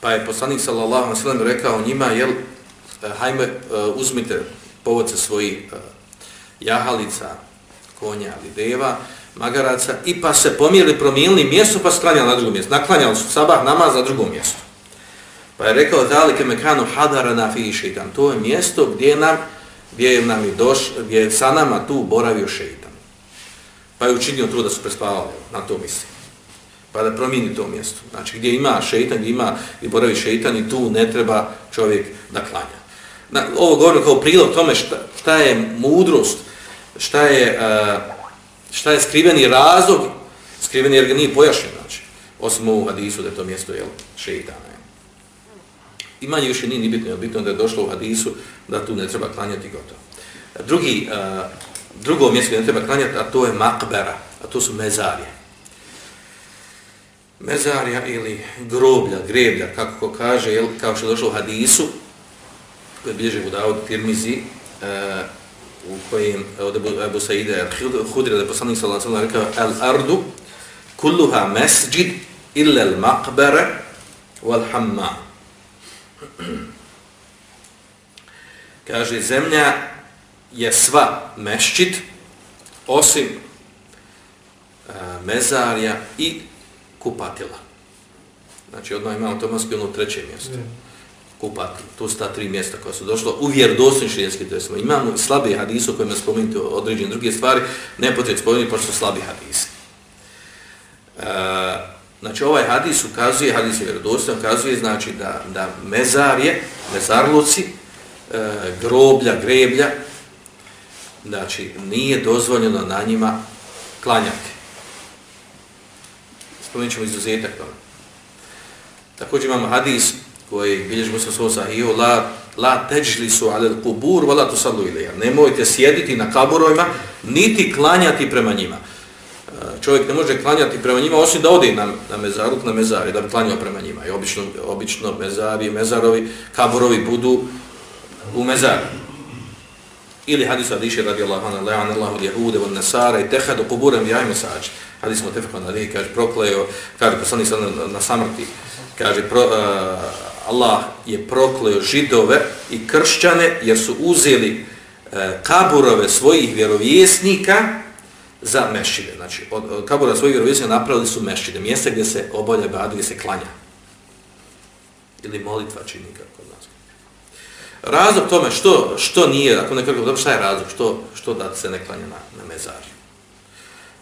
pa je poslanik sallallahu alaihi sallam rekao njima, jel, eh, hajme, eh, uzmite povodce svojih eh, jahalica, konja ili deva, magaraca, i pa se pomijeli, promijenili mjesto, pa sklanjali na drugom mjestu. Naklanjali su sabah namaz na drugom mjestu. Pa je rekao, zalike mekanu hadarana fi šeitan. To je mjesto gdje nam, gdje nam je doš, gdje je sa nama tu boravio šeitan. Pa je učinio to da su prespavali, na to misli. Pa da promijeni to mjesto. Znači, gdje ima šeitan, gdje ima i boravi šeitan i tu ne treba čovjek da klanja. Na, ovo govorim kao prilog tome šta, šta je mudrost, šta je, e, šta je skriveni razlog, skriveni jer ga nije pojašnjen, znači, osim ovu hadisu da je to mjesto jel, šeitana. I manje više nije ni bitno, je bitno da je došlo u hadisu da tu ne treba klanjati gotovo. Drugi, uh, drugo mjesto gdje ne treba klanjati, a to je makbera, a to su mezarije. Mezarija ili groblja, greblja, kako ko kaže, jel, kao što je došlo u hadisu, koji bilježe u Dawud Tirmizi, uh, u kojem e, od Abu Saide Hudri da poslanik sallallahu alejhi ve sellem rekao al ardu kulluha masjid illa al maqbara wal hammam kaže zemlja je sva mešćid osim uh, mezarja i kupatila znači odmah imamo tomanski ono treće mjesto mm kupati. To su ta tri mjesta koja su došla u vjerodostojni širijski smo. Imamo slabe hadise u kojima spomenuti određene druge stvari, ne potrebno spomenuti, pošto su slabi hadise. E, znači, ovaj hadis ukazuje, hadis je vjerodostan, ukazuje znači da, da mezarje, mezarluci, e, groblja, greblja, znači, nije dozvoljeno na njima klanjati. Spomenut ćemo izuzetak tome. Također imamo hadis koji bilježi muslim svoj sahiju, la, la teđli su ale kubur, vala tu sadu ilija. Nemojte sjediti na kaburovima, niti klanjati prema njima. Čovjek ne može klanjati prema njima, osim da ode na, na mezaruk, na mezari, da bi klanjao prema njima. I obično, obično mezari, mezarovi, kaburovi budu u mezari. Ili hadis Adiše radijallahu anhu, le'an Allahu jehude, od nesara i tehadu kuburem jajme sađe. Hadis mu tefekon ali kaže, prokleo, kaže, poslani sad na, na samrti, kaže, pro, uh, Allah je prokleo židove i kršćane jer su uzeli uh, kaburove svojih vjerovjesnika za mešide. Znači, od, od kabura svojih vjerovjesnika napravili su mešide, mjesta gdje se obolja badu, gdje se klanja. Ili molitva čini kako nas. Razlog tome što, što nije, ako nekako, dobro, šta je razlog, što, što da se ne klanja na, na mezarju?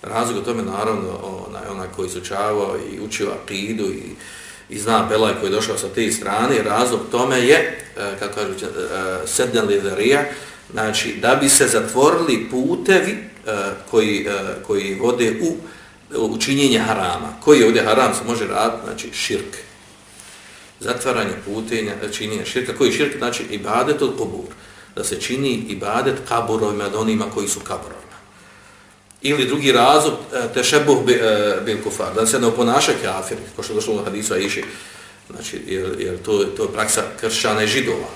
Razlog tome, naravno, onaj, onaj koji izučavao i učio akidu i i zna Belaj koji je došao sa te strane, razlog tome je, e, kako kažu, e, e sedden liderija, znači da bi se zatvorili putevi E, koji, e, koji vode u učinjenje harama. Koji je ovdje haram se može raditi, znači širk. Zatvaranje putenja, e, činjenje širka. Koji širk? Znači ibadet od kubur. Da se čini ibadet kaburovima od onima koji su kaburovima. Ili drugi razlog, tešebuh te šebuh bil kufar, da se ne oponaša kafir, ko što došlo u hadisu Aiši, znači, jer, jer to, to je praksa kršćana i židova,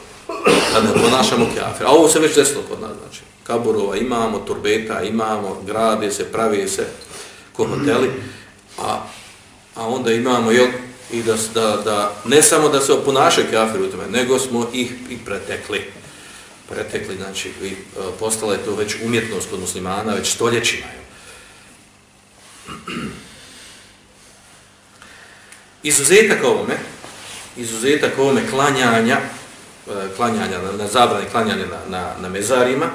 da ne oponašamo kafir. A ovo se već desilo kod nas, znači, kaburova imamo, turbeta imamo, grade se, pravi se, ko hoteli, a, a onda imamo, jel, i da, da, da, ne samo da se oponaša kafir u tome, nego smo ih i pretekli pretekli, znači, i e, postala je to već umjetnost kod muslimana, već stoljećima. Izuzetak ovome, izuzetak ovome klanjanja, e, klanjanja na, na zabrani klanjanja na, na, na mezarima,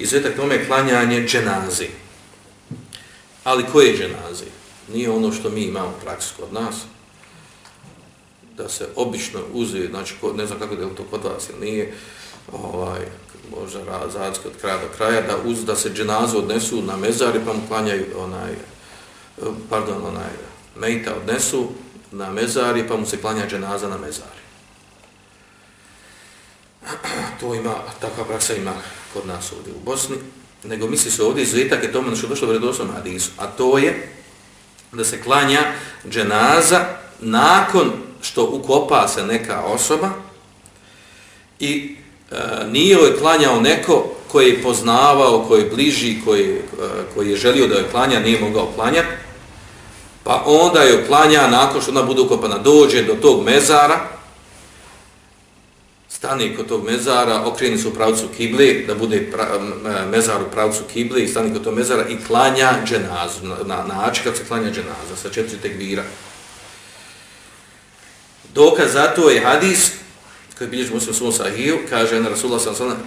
izuzetak tome je klanjanje dženazi. Ali koje dženazi? Nije ono što mi imamo praksu kod nas, da se obično uze, znači, ne znam kako da je to kod vas ili nije, ovaj, možda razadski od kraja do kraja, da uz da se dženazu odnesu na mezari, pa mu klanjaju onaj, pardon, onaj, mejta odnesu na mezari, pa mu se klanja dženaza na mezari. To ima, takva praksa ima kod nas ovdje u Bosni, nego misli se ovdje izvetak je tome što je došlo u hadisu, a to je da se klanja dženaza nakon što ukopa se neka osoba i E, nije joj klanjao neko koji je poznavao, koji je bliži, koji, e, koji je želio da je klanja, nije mogao klanjati, pa onda je klanja nakon što ona bude ukopana, dođe do tog mezara, stani kod tog mezara, okreni se u pravcu kible, da bude pra, mezar u pravcu kible i stani kod tog mezara i klanja dženazu, na, na način kad se klanja dženaza, sa četiri tekbira. Dokaz za to je hadis koji bilježi muslim svom sahiju, kaže na Rasulullah sallam,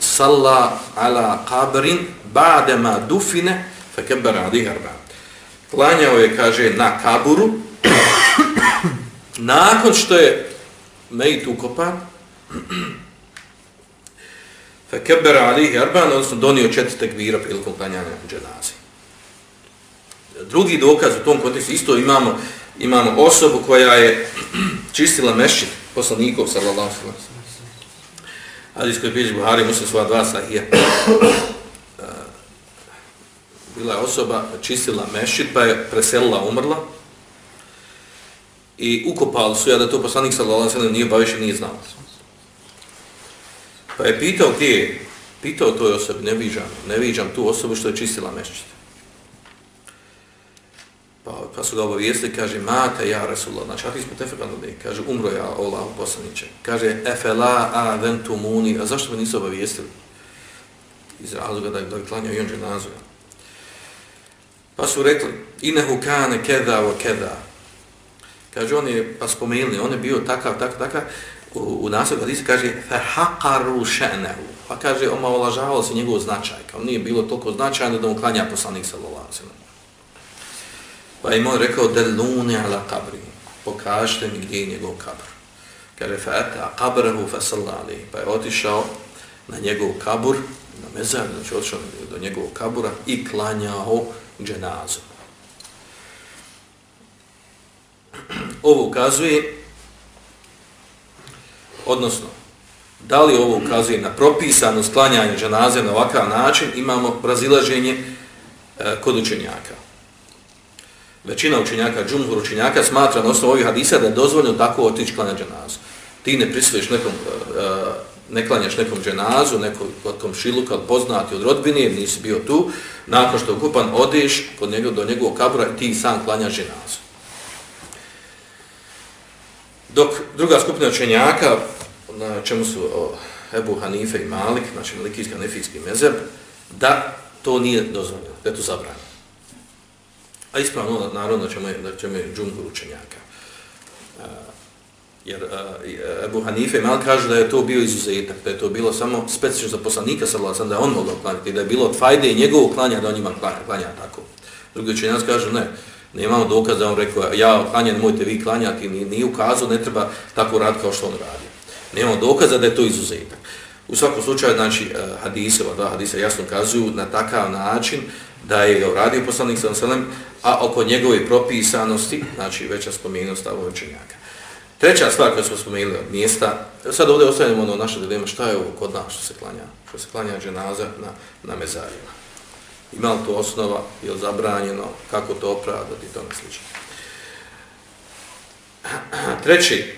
salla ala qabrin ba'dema dufine fa kebbara adih arba. Klanjao je, kaže, na kaburu, nakon što je mejt ukopan, fa kebbara adih arba, odnosno donio četiri tekvira prilikom klanjanja dženazi. Drugi dokaz u tom kontekstu, isto imamo, imamo osobu koja je čistila mešćin poslanikov sallallahu sallam. ve sellem. Hadis koji bilježi Buhari, muslim svoja dva sahija. Uh, bila je osoba, čistila mešćin, pa je preselila, umrla. I ukopali su ja da to poslanik sallallahu alejhi ve sellem nije baviše, nije znao. Pa je pitao gdje je, pitao toj osobi, ne viđam, ne viđam tu osobu što je čistila mešćit. Pa, pa su ga obavijestili, kaže, mate ja Rasulullah, znači, ali smo tefekan kaže, umro ja Allah poslaniće. Kaže, efela a ventumuni, a zašto me nisu obavijestili? Iz razloga da, da je klanjao i on dženazu. Pa su rekli, inehu kane keda o keda. Kaže, on je, pa spomenuli, on je bio takav, takav, takav, u, u nasljedu hadisa kaže, فَحَقَرُوا še'nehu. Pa kaže, on se njegov značaj, kao nije bilo toliko značajno da mu klanja poslanik sallallahu alaihi Pa im on rekao, deluni ala kabri, pokažite mi gdje je njegov kabr. Kaže, fa eta kabrahu pa je otišao na njegov kabur, na mezar, znači otišao do njegovog kabura i klanjao dženazu. Ovo ukazuje, odnosno, da li ovo ukazuje na propisano sklanjanje dženaze na ovakav način, imamo razilaženje e, kod učenjaka većina učenjaka, džumhur učenjaka, smatra na osnovu ovih hadisa da je dozvoljno tako otići klanjati dženazu. Ti ne prisvojiš nekom, e, ne klanjaš nekom dženazu, nekom komšilu kad poznati od rodbine, jer nisi bio tu, nakon što je ukupan, odeš kod njegov, do njegovog kabura i ti sam klanjaš dženazu. Dok druga skupina učenjaka, na čemu su o, Ebu Hanife i Malik, znači Malikijski Hanifijski mezeb, da to nije dozvoljeno, da je to zabranjeno. A ispravno, naravno, da ćemo, da ćemo džungur učenjaka. Uh, jer uh, Ebu Hanife Malik kaže da je to bio izuzetak, da je to bilo samo specifično za poslanika, sam da je on mogao klanjati, da je bilo od fajde i njegovog klanja da on ima klanja, klanja tako. Drugi učenjac kaže, ne, nemamo dokaz da on rekao, ja klanjam, nemojte vi klanjati, ni, ni ukazao, ne treba tako raditi kao što on radi. Ne dokaza da je to izuzetak. U svakom slučaju, znači, eh, hadise, dva hadise jasno ukazuju na takav način da je uradio poslanik sa selem, a oko njegove propisanosti, znači veća spomenost stavova učenjaka. Treća stvar koju smo spomenuli od mjesta, sad ovdje ostavljamo ono naše dilema, šta je ovo kod nas što se klanja, što se klanja dženaza na, na mezarima. ima li to osnova, je li zabranjeno, kako to opravdati i tome slično. Treći,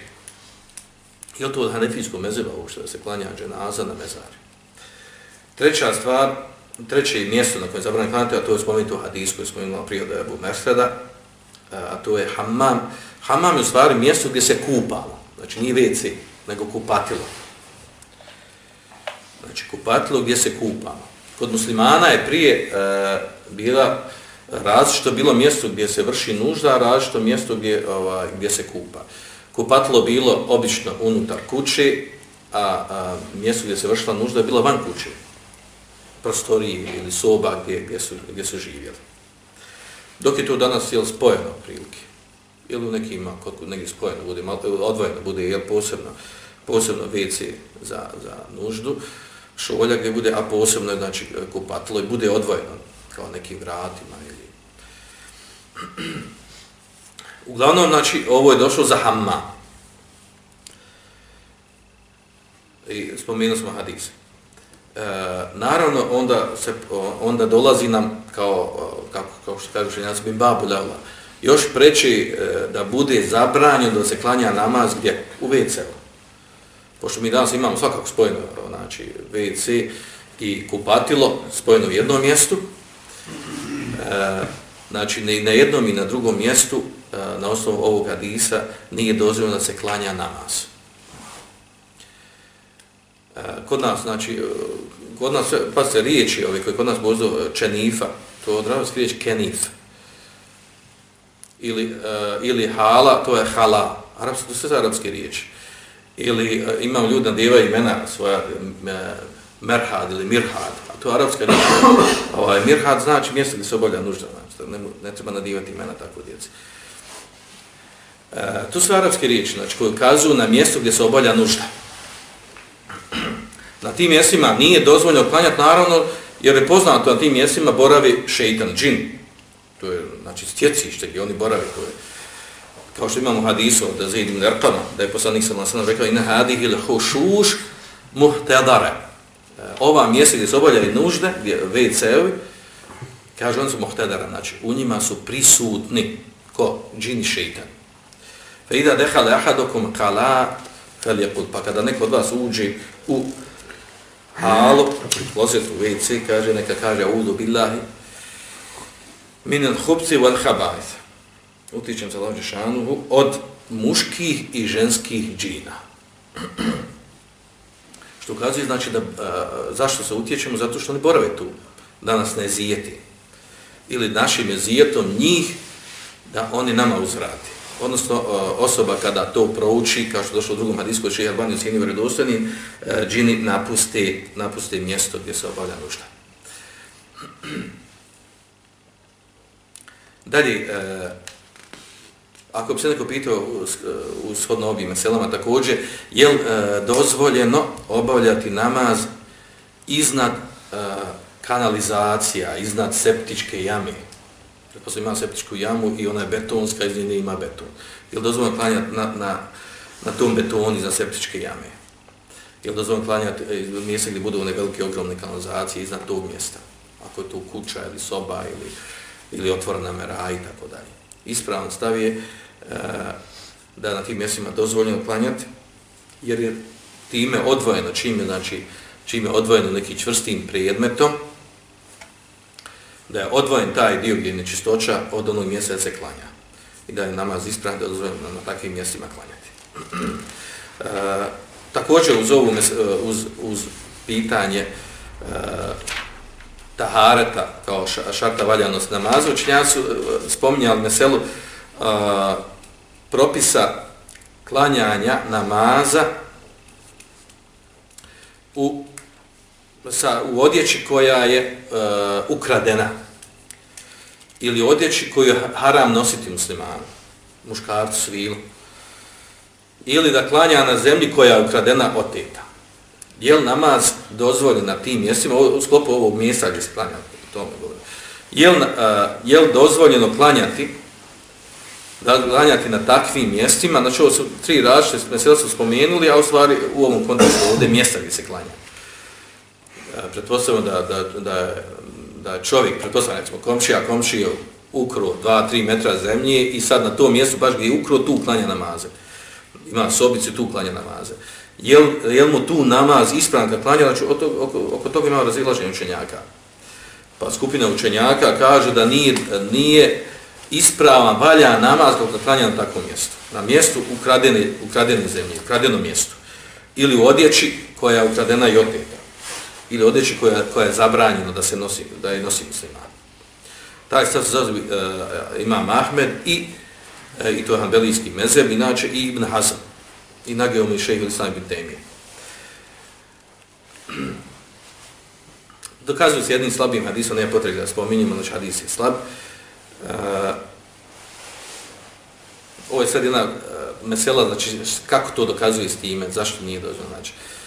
je li to od hanefijskog mezeba uopšte da se klanja dženaza na mezari? Treća stvar, treće mjesto na kojem je zabranjeno klanjati, a to je spomenuto u hadisku, koji je spomenula prije od Ebu Mersreda, a to je hammam. Hammam je u stvari mjesto gdje se kupalo, znači nije WC, nego kupatilo. Znači kupatilo gdje se kupalo. Kod muslimana je prije e, bila različito bilo mjesto gdje se vrši nužda, a različito mjesto gdje, ovaj, gdje se kupa. Kupatilo bilo obično unutar kuće, a, a mjesto gdje se vršila nužda je bilo van kuće, prostorije ili soba gdje, gdje, su, gdje su živjeli. Dok je to danas jel, spojeno prilike, ili u nekima, kod negdje spojeno bude, malo, odvojeno bude, jel, posebno, posebno WC za, za nuždu, šolja gdje bude, a posebno znači, kupatilo i bude odvojeno kao nekim vratima ili... Uglavnom, znači, ovo je došlo za hamma. I spomenuli smo hadise. E, naravno, onda, se, onda dolazi nam, kao, kako, kao što kažu šenjaci, bin babu još preći e, da bude zabranjeno da se klanja namaz gdje? U WC-u. Pošto mi danas imamo svakako spojeno, znači, WC i kupatilo spojeno u jednom mjestu, e, znači, na jednom i na drugom mjestu, E, na osnovu ovog hadisa, nije dozvoljeno da se klanja namaz. E, kod nas, znači, e, kod nas, pa se riječi, ovi koji kod nas bozdo čenifa, to je odravski riječ kenif, ili, uh, ili hala, to je hala, arapski, to su sve arapske riječi. Ili uh, imam ljudi nadjevaju imena svoja, merhad ili mirhad, a to je arapska riječ. ovaj, mirhad znači mjesto gdje se obavlja nužda, znači, ne, ne treba nadivati imena tako djeci. Uh, E, to su arapske riječi, znači, koje ukazuju na mjesto gdje se obavlja nužda. Na tim mjestima nije dozvoljeno klanjati, naravno, jer je poznato na tim mjestima boravi šeitan, džin. To je, znači, stjecište gdje oni boravi. To je, kao što imamo hadisu da Zaid Nerkama, da je poslanik sam nam rekao ina hadih il hušuš muhtedare. E, ova mjesta gdje se obavljaju nužde, gdje WC-ovi, kaže oni su muhtadara, znači, u njima su prisutni, ko? Džin i šeitan. Fe ida dehale ahadokum kala fel pa kada neko od vas uđe u halu, klozet u WC, kaže, neka kaže, audu billahi, minel hubci wal habajth. Utičem se lađe šanuhu od muških i ženskih džina. Što ukazuje znači da, a, zašto se utječemo? Zato što oni borave tu, da nas ne zijeti. Ili našim zijetom njih da oni nama uzvrati odnosno e, osoba kada to prouči, kao što došlo u drugom hadisku, od je Albani u vredostanim, vredostojni, e, džini napusti, napusti mjesto gdje se obavlja nužda. Dalje, e, ako bi se neko pitao u shodno ovim selama također, je li dozvoljeno obavljati namaz iznad kanalizacija, iznad septičke jame, Pretpostavljam ima septičku jamu i ona je betonska, iz nje ima beton. Ili dozvoljeno klanjati na, na, na tom betoni za septičke jame? Ili dozvoljeno klanjati e, mjesta gdje budu one velike ogromne kanalizacije iznad tog mjesta? Ako je to kuća ili soba ili, ili otvorena mera i tako dalje. Ispravno stav je e, da na tim mjestima dozvoljeno klanjati, jer je time odvojeno, čime, znači, čime odvojeno neki čvrstim predmetom, da je odvojen taj dio gdje je nečistoća od onog mjesta da se klanja. I da je namaz ispravan da je dozvoljeno na, takvim mjestima klanjati. e, također uz, ovu, e, uz, uz pitanje e, tahareta kao šarta valjanost namaza, učinjaci su e, spominjali meselu e, propisa klanjanja namaza u sa, u odjeći koja je e, ukradena. Ili odjeći koju je haram nositi muslimanu, muškarcu, svilu, ili da klanja na zemlji koja je ukradena od teta. Je li namaz dozvoljen na tim mjestima, u sklopu ovog mjesta gdje se klanja, tome govorim, je li, uh, e, je li dozvoljeno klanjati da klanjati na takvim mjestima, znači ovo su tri različite, mesela su spomenuli, a u stvari u ovom kontekstu ovdje mjesta gdje se klanja pretpostavljamo da, da, da, da čovjek, pretpostavljamo, recimo, komšija, komšija ukro 2-3 metra zemlje i sad na tom mjestu, baš gdje je ukro, tu klanja namaze. Ima sobice, tu klanja namaze. Jel, jel mu tu namaz ispravan kad klanja, znači oko, oko, oko toga ima razilaženje učenjaka. Pa skupina učenjaka kaže da nije, nije ispravan, valja namaz kako klanja na takvom mjestu. Na mjestu ukradene, ukradene zemlje, ukradeno mjestu. Ili u odjeći koja je ukradena i oteta. Ili odjeći koja, koja je zabranjeno da se nosi, da je nosi musliman. Taj stav se zove e, e, uh, ima Mahmed i, uh, i to je hanbelijski mezem, inače i Ibn Hasan. I nageo mi šeho ili sami temije. Dokazuju se jednim slabim hadisom, nema potrebno da spominjemo, znači hadis je slab. Uh, ovo je sad jedna uh, mesela, znači kako to dokazuje s time, zašto nije dozvoljeno. Znači, uh,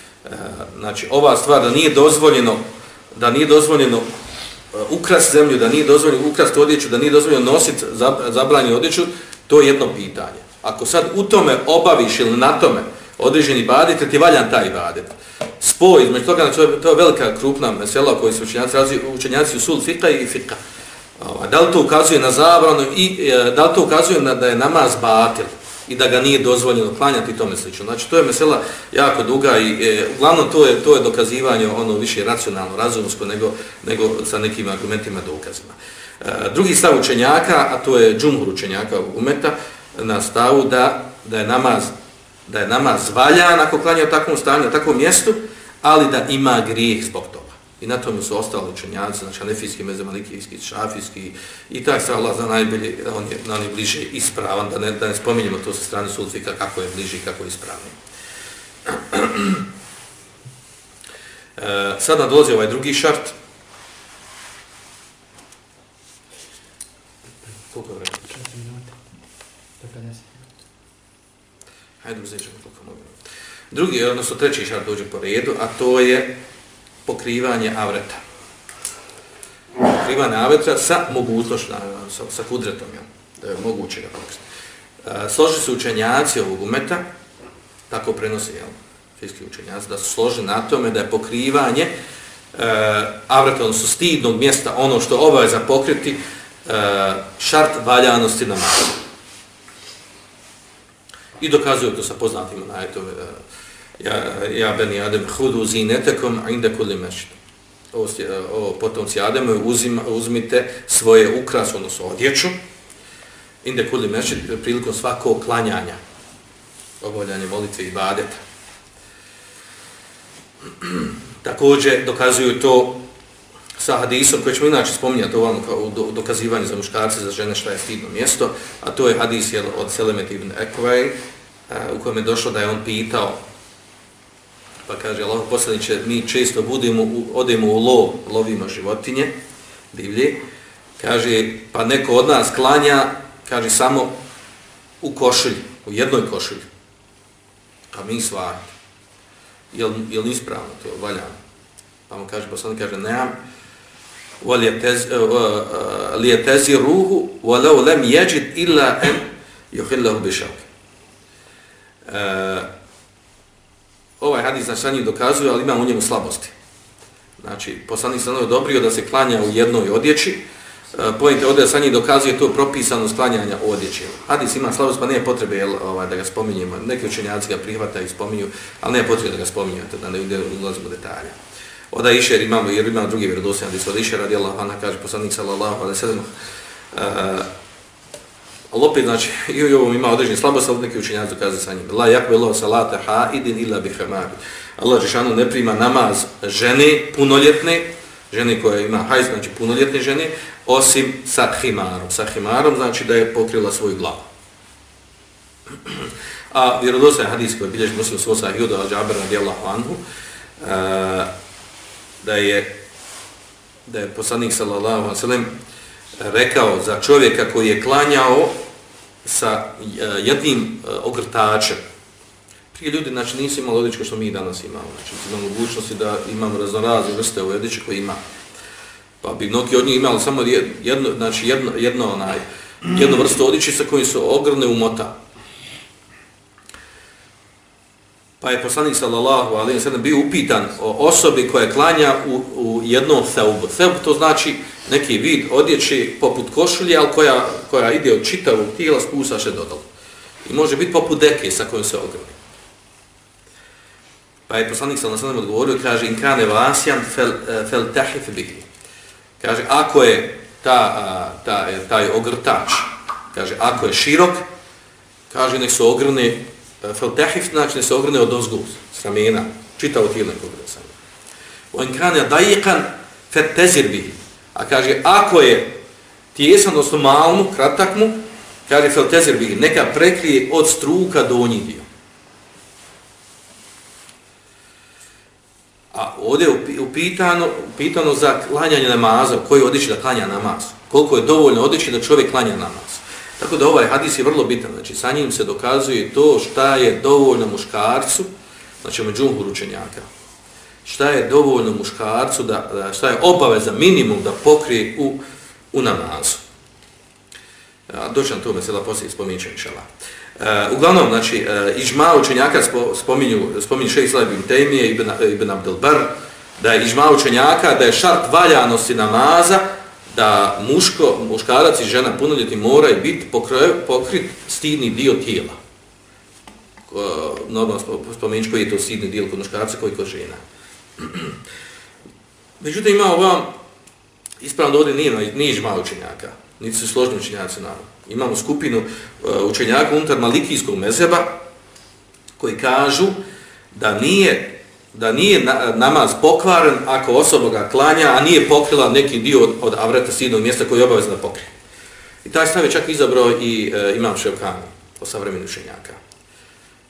znači ova stvar da nije dozvoljeno, da nije dozvoljeno uh, ukras zemlju, da nije dozvoljeno ukrast odjeću, da nije dozvoljeno nositi zabranjenu odjeću, to je jedno pitanje. Ako sad u tome obaviš ili na tome određeni badet, ti valjan taj badet. Spoj, između toga, znači, to je velika krupna mesela koju su učenjaci razviju, učenjaci u sul fika i fika. Da li to ukazuje na zabranu i e, da li to ukazuje na da je namaz batil i da ga nije dozvoljeno klanjati i tome slično. Znači to je mesela jako duga i e, uglavnom to je to je dokazivanje ono više racionalno, razumsko nego nego sa nekim argumentima dokazima. E, drugi stav učenjaka, a to je džumhur učenjaka umeta na stavu da da je namaz da je namaz valjan ako klanja u takvom stanju, u takvom mjestu, ali da ima grijeh zbog toga. I na tome su ostali učenjaci, znači anefijski, mezemalikijski, šafijski i tak se Allah za najbolje, on je na bliže ispravan, da ne, da ne spominjemo to sa strane sulfika kako je bliži i kako je ispravni. e, sad nam dolazi ovaj drugi šart. Koliko vremena? Hajde uzeti ćemo koliko mogu. Drugi, odnosno treći šart dođe po redu, a to je pokrivanje avreta. Pokrivanje avreta sa mogućnošću, sa, sa kudretom, jel? da je moguće ga pokriti. E, složi su učenjaci ovog umeta, tako prenosi jel, fiziki učenjaci, da su složeni na tome da je pokrivanje e, avreta, odnosno stidnog mjesta, ono što obaveza pokriti, e, šart valjanosti na. I dokazuju to sa poznatim najetom, e, ja, ja beni Adem, hudu zinetekom inda kuli mešit. O, o potomci Ademu, uzim, uzmite svoje ukras, odnosno odjeću, inda kuli mešit, prilikom svakog klanjanja, obavljanje molitve i badeta. Također dokazuju to sa hadisom koji ćemo inače spominjati ovamo kao dokazivanje za muškarce, za žene što je stidno mjesto, a to je hadis od Selemet ibn Ekvej, u kojem je došlo da je on pitao pa kaže Allah poslaniče, mi često budemo, odemo u lov, lovimo životinje, divlje, kaže, pa neko od nas klanja, kaže, samo u košulji, u jednoj košulji, a mi svari. Jel, jel ispravno to, valjano? Pa mu kaže, poslanik kaže, nemam, e, e, lijetezi ruhu, walau lem jeđit illa en juhillahu bišak. Ovaj hadis na sa dokazuje, ali ima u njemu slabosti. Znači, poslanik sam odobrio da se klanja u jednoj odjeći, e, pojente ovdje sa njih dokazuje to propisano sklanjanja odjeće. Hadis ima slabost, pa nije potrebe jel, ovaj, da ga spominjemo. Neki učenjaci ga prihvata i spominju, ali nije potrebe da ga spominjate, da ne ulazimo detalje. Oda iše, jer imamo, jer imamo drugi vjerodosljeni hadis, od iše radi Allah, ona kaže, poslanik sallallahu alaihi sallam, e, Ali opet, znači, i u ovom ima određeni slabost, ali neki učenjaci dokaze sa njim. La jakve Allah salate haidin illa bihamabi. Allah Žešanu ne prima namaz žene punoljetne, žene koja ima hajz, znači punoljetne žene, osim sa himarom. Sa himarom znači da je pokrila svoju glavu. A vjerodostaj hadis koji bilježi muslim svosa Juda al-đaber radijallahu anhu, eh, da je da je poslanik sallallahu alaihi wa sallam rekao za čovjeka koji je klanjao sa e, jednim e, ogrtačem. Prije ljudi znači, nisu imali odjeće što mi danas imamo. Znači, imamo mogućnosti da imamo raznorazne vrste odjeće koje ima. Pa bi mnogi od njih imali samo jedno, znači jedno, jedno, onaj, jedno vrstu odjeće sa kojim su ogrne u Pa je poslanik sallallahu alejhi ve sellem bio upitan o osobi koja klanja u, u jednom theubu. Theub to znači neki vid odjeće poput košulje, al koja koja ide od čitavog tijela spusa se dodalo. I može biti poput deke sa kojom se ogrli. Pa je poslanik sallallahu alejhi ve sellem odgovorio kaže in kane vasjan fel e, fel tahif bihi. Kaže ako je ta, ta e, taj ogrtač kaže ako je širok kaže nek se ogrne feltehif, znači ne se ogrne od ozgu, s ramena, čitao tijel nekog resanja. On enkane dajikan fetezir bih. A kaže, ako je tijesan, odnosno malo mu, kratak mu, kaže feltezir bih, neka prekrije od struka donji dio. A ovdje je upitano, upitano za klanjanje namaza, koji odiči da klanja namaz. Koliko je dovoljno odiči da čovjek klanja namaz. Tako da ovaj hadis je vrlo bitan, znači sa njim se dokazuje to šta je dovoljno muškarcu, znači među učenjaka, šta je dovoljno muškarcu, da, da, šta je obaveza minimum da pokrije u, u namazu. A, doći na to mesela poslije spominče inšala. Uh, uglavnom, znači, e, ižma učenjaka spominju, spominju še Isla ibn Tejmije, ibn, ibn Abdelbar, da je ižma učenjaka, da je šart valjanosti namaza, da muško, muškarac i žena punoljetni moraju biti pokrit stidni dio tijela. Normalno spomenući koji je to stidni dio kod muškarca, koji kod žena. Međutim, ima ovam, ispravno ovdje nije, nije žma učenjaka, niti su složni učenjaci na Imamo skupinu e, učenjaka unutar malikijskog mezeba, koji kažu da nije da nije namaz pokvaren ako osoba ga klanja, a nije pokrila neki dio od, od avreta sidnog mjesta koji je obavezno pokrije. I taj stav je čak izabrao i e, imam Ševkani o savremenu šenjaka.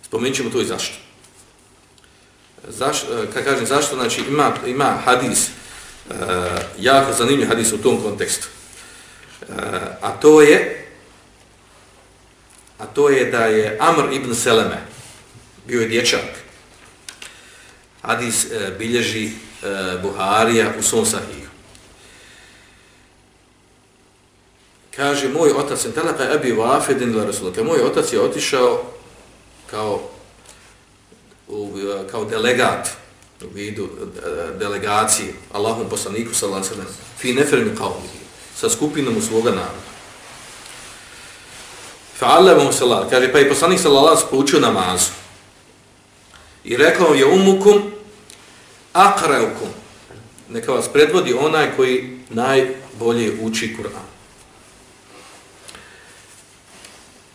Spomenut ćemo to i zašto. Zaš, e, kad kažem zašto, znači ima, ima hadis, e, jako zanimljiv hadis u tom kontekstu. E, a to je a to je da je Amr ibn Seleme bio je dječak hadis e, bilježi e, Buharija u svom sahihu. Kaže, moj otac, telaka talaka Abi Wafedin la Rasulaka, moj otac je otišao kao, u, e, kao delegat u vidu e, delegacije Allahom poslaniku sallallahu alejhi ve sellem fi nefermi qawmi sa skupinom u svoga naroda. Fa'allamu sallallahu kaže pa je poslanik sallallahu alejhi ve sellem poučio namazu. I rekao je umukum akraukum. Neka vas predvodi onaj koji najbolje uči Kur'an.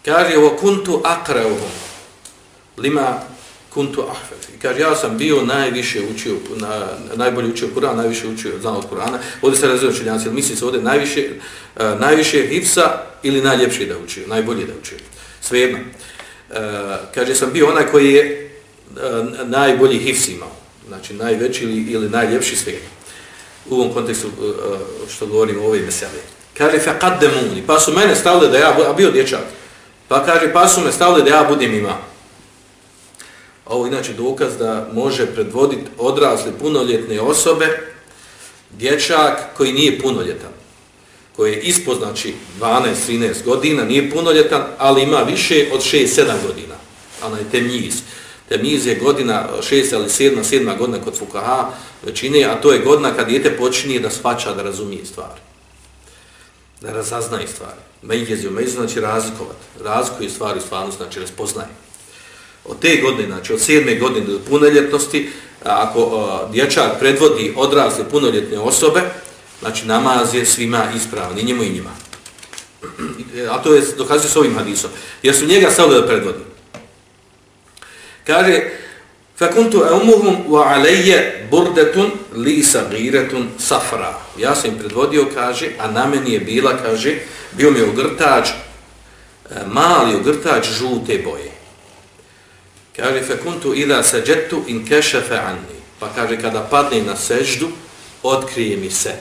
Kaže, ovo kuntu akraukum. Lima kuntu ahfad. I kaže, ja sam bio najviše učio, na, najbolje učio Kur'an, najviše učio znao od Kur'ana. Ovdje se razvijaju činjanci, ali misli se ovdje najviše, uh, najviše hipsa ili najljepše da učio, najbolje da učio. Svejedno. Uh, kaže, sam bio onaj koji je E, najbolji hifz imao, znači najveći ili, ili najljepši svijet. U ovom kontekstu e, e, što govorim o ovoj meseli. Kaže, fa qaddamuni, pa su mene stavili da ja, a bio dječak, pa kaže, pa su me stavili da ja budem ima. Ovo inače dokaz da može predvoditi odrasle punoljetne osobe, dječak koji nije punoljetan, koji je ispod, znači, 12-13 godina, nije punoljetan, ali ima više od 6-7 godina, ona je temnjiz. Temiz je godina šest ili sedma, sedma godina kod Fukaha većine, a to je godina kad dijete počinje da svača, da razumije stvari. Da razaznaje stvari. Mejgezi u znači razlikovati. Razlikuje stvari stvarno znači razpoznaje. Od te godine, znači od sedme godine do punoljetnosti, ako dječak predvodi odrasle punoljetne osobe, znači namaz je svima ispravan, i njemu i njima. A to je dokazuje s ovim hadisom. Jer su njega stavili da predvodi. Kaže, fakuntu eumuhum wa alejje burdetun li sagiretun safra. Ja sam im predvodio, kaže, a na meni je bila, kaže, bio mi ogrtač, e, mali ogrtač žute boje. Kaže, fakuntu ida seđetu in kešefe anni. Pa kaže, kada padne na seždu, otkrije mi se.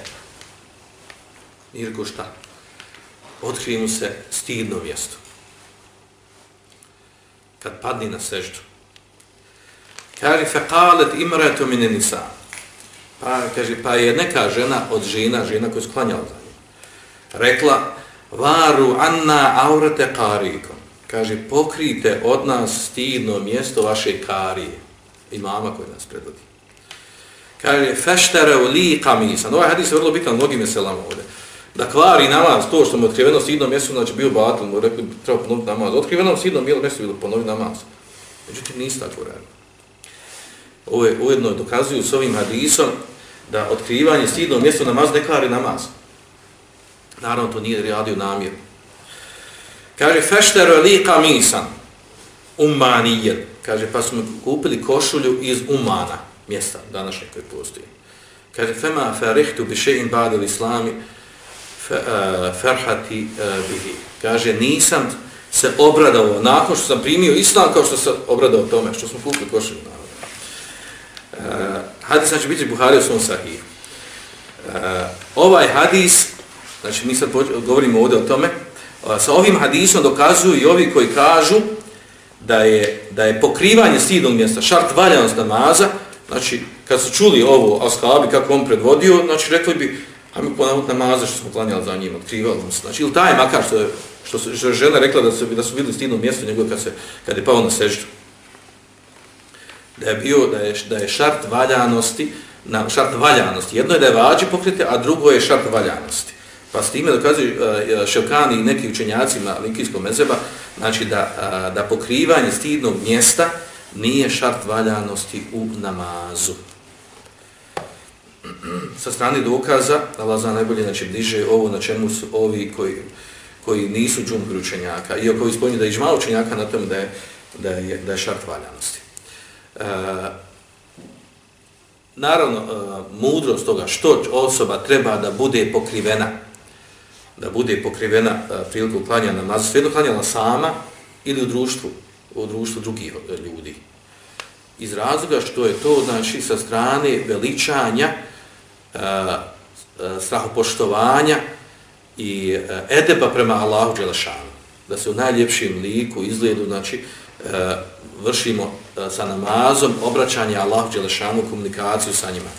Irko šta? Otkrije mi se stidno mjesto. Kad padne na seždu. Kaže, fe kalet imretu mine nisa. Pa, kaže, pa je neka žena od žena, žena koja je sklanjala za njim, rekla, varu anna aurete karikom. Kaže, pokrijte od nas stidno mjesto vaše karije. imama koji nas predvodi. Kaže, feštere u li kamisan. Ovaj hadis je vrlo bitan mnogim meselama ovdje. Da kvari namaz, to što mu otkriveno sidno mjesto, znači bio batil, mu rekli, treba ponoviti namaz. Otkriveno sidno mjesto, bilo ponovi namaz. Međutim, nisi tako radio. Ovo je ujedno dokazuju s ovim hadisom da otkrivanje sidno mjesto namaz ne kvari namaz. Naravno, to nije radio namjerno. Kaže, fešteru li kamisan umanijen. Kaže, pa smo kupili košulju iz umana, mjesta današnje koje postoji. Kaže, fema ferihtu bi še'in badil islami fe, uh, ferhati uh, e, bihi. Kaže, nisam se obradao nakon što sam primio islam kao što sam obradao tome što smo kupili košulju. naravno hadis znači biti Buhari u svom sahiju. Uh, ovaj hadis, znači mi sad govorimo ovdje o tome, uh, sa ovim hadisom dokazuju i ovi koji kažu da je, da je pokrivanje stidnog mjesta, šart valjanost namaza, znači, kad su čuli ovo ashabi kako on predvodio, znači, rekli bi, ajmo ponavut namaza što smo klanjali za njim, otkrivali se. Znači, ili taj makar što, je, što, su, što je žena rekla da su, da su vidjeli stidno mjesto njegove kad, se, kad je pao na seždu. Da je bio, da je, da je šart valjanosti, na šart valjanosti. Jedno je da je vađi pokriti, a drugo je šart valjanosti. Pa s time dokazuju e, e, Šelkani i neki učenjaci na linkijskom mezeba, znači da, e, da pokrivanje stidnog mjesta nije šart valjanosti u namazu. Sa strane dokaza, Allah zna najbolje, znači bliže ovo na čemu su ovi koji, koji nisu džumbri učenjaka, iako koji da je ižma učenjaka na tom da je, da je, da je šart valjanosti. Uh, naravno, e, mudrost toga što osoba treba da bude pokrivena, da bude pokrivena e, priliku klanja namazu, sve klanjala sama ili u društvu, u društvu drugih e, ljudi. Iz razloga što je to, znači, sa strane veličanja, uh, strahopoštovanja i edeba prema Allahu Đelešanu. Da se u najljepšim liku izgledu, znači, e, vršimo e, sa namazom obraćanje Allahu Đelešanu, komunikaciju sa njima.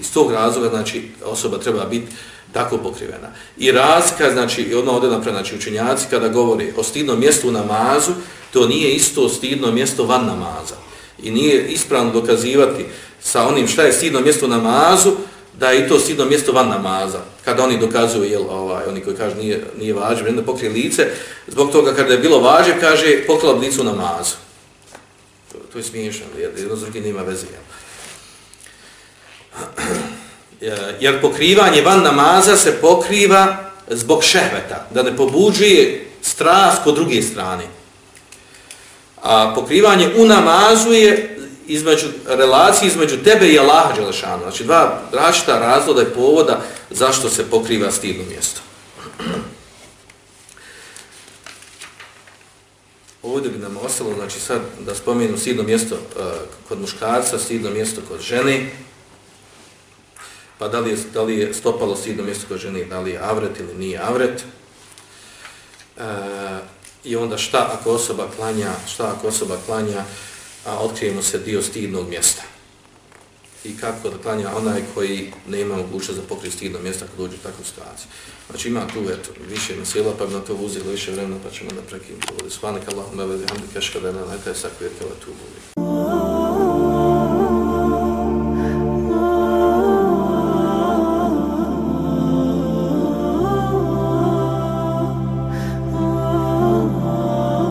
Iz tog razloga, znači, osoba treba biti tako pokrivena. I razlika, znači, i ono ovdje napred, znači, učenjaci kada govori o stidnom mjestu u namazu, to nije isto stidno mjesto van namaza. I nije ispravno dokazivati sa onim šta je stidno mjesto u namazu, da je i to stidno mjesto van namaza. Kada oni dokazuju, jel, ovaj, oni koji kaže nije, nije važiv, vremena pokrije lice, zbog toga kada je bilo važiv, kaže pokrila licu u namazu. To, to je smiješno, jer jedno s drugim nema veze. Jel. jer pokrivanje van namaza se pokriva zbog šehveta, da ne pobuđuje strast kod druge strane. A pokrivanje u namazu je između, relacije između tebe i Allaha Đelešanu. Znači dva različita razloda i povoda zašto se pokriva stidno mjesto. Ovdje bi nam ostalo, znači sad da spomenu stidno mjesto uh, kod muškarca, stidno mjesto kod žene, pa da li je, da li je stopalo stidno mjesto kod žene, da li je avret ili nije avret. Uh, I onda šta ako osoba klanja, šta ako osoba klanja, a otkrijemo se dio stidnog mjesta. I kako da klanja onaj koji nema mogućnost da pokrije stidno mjesta kad dođe u takvu situaciju. Znači ima tu eto, više nasila, pa bi na to uzeli više vremena, pa ćemo da prekinuti. Svane kallahu me vedi hamdi keška da je na sakvijete ova tu budi.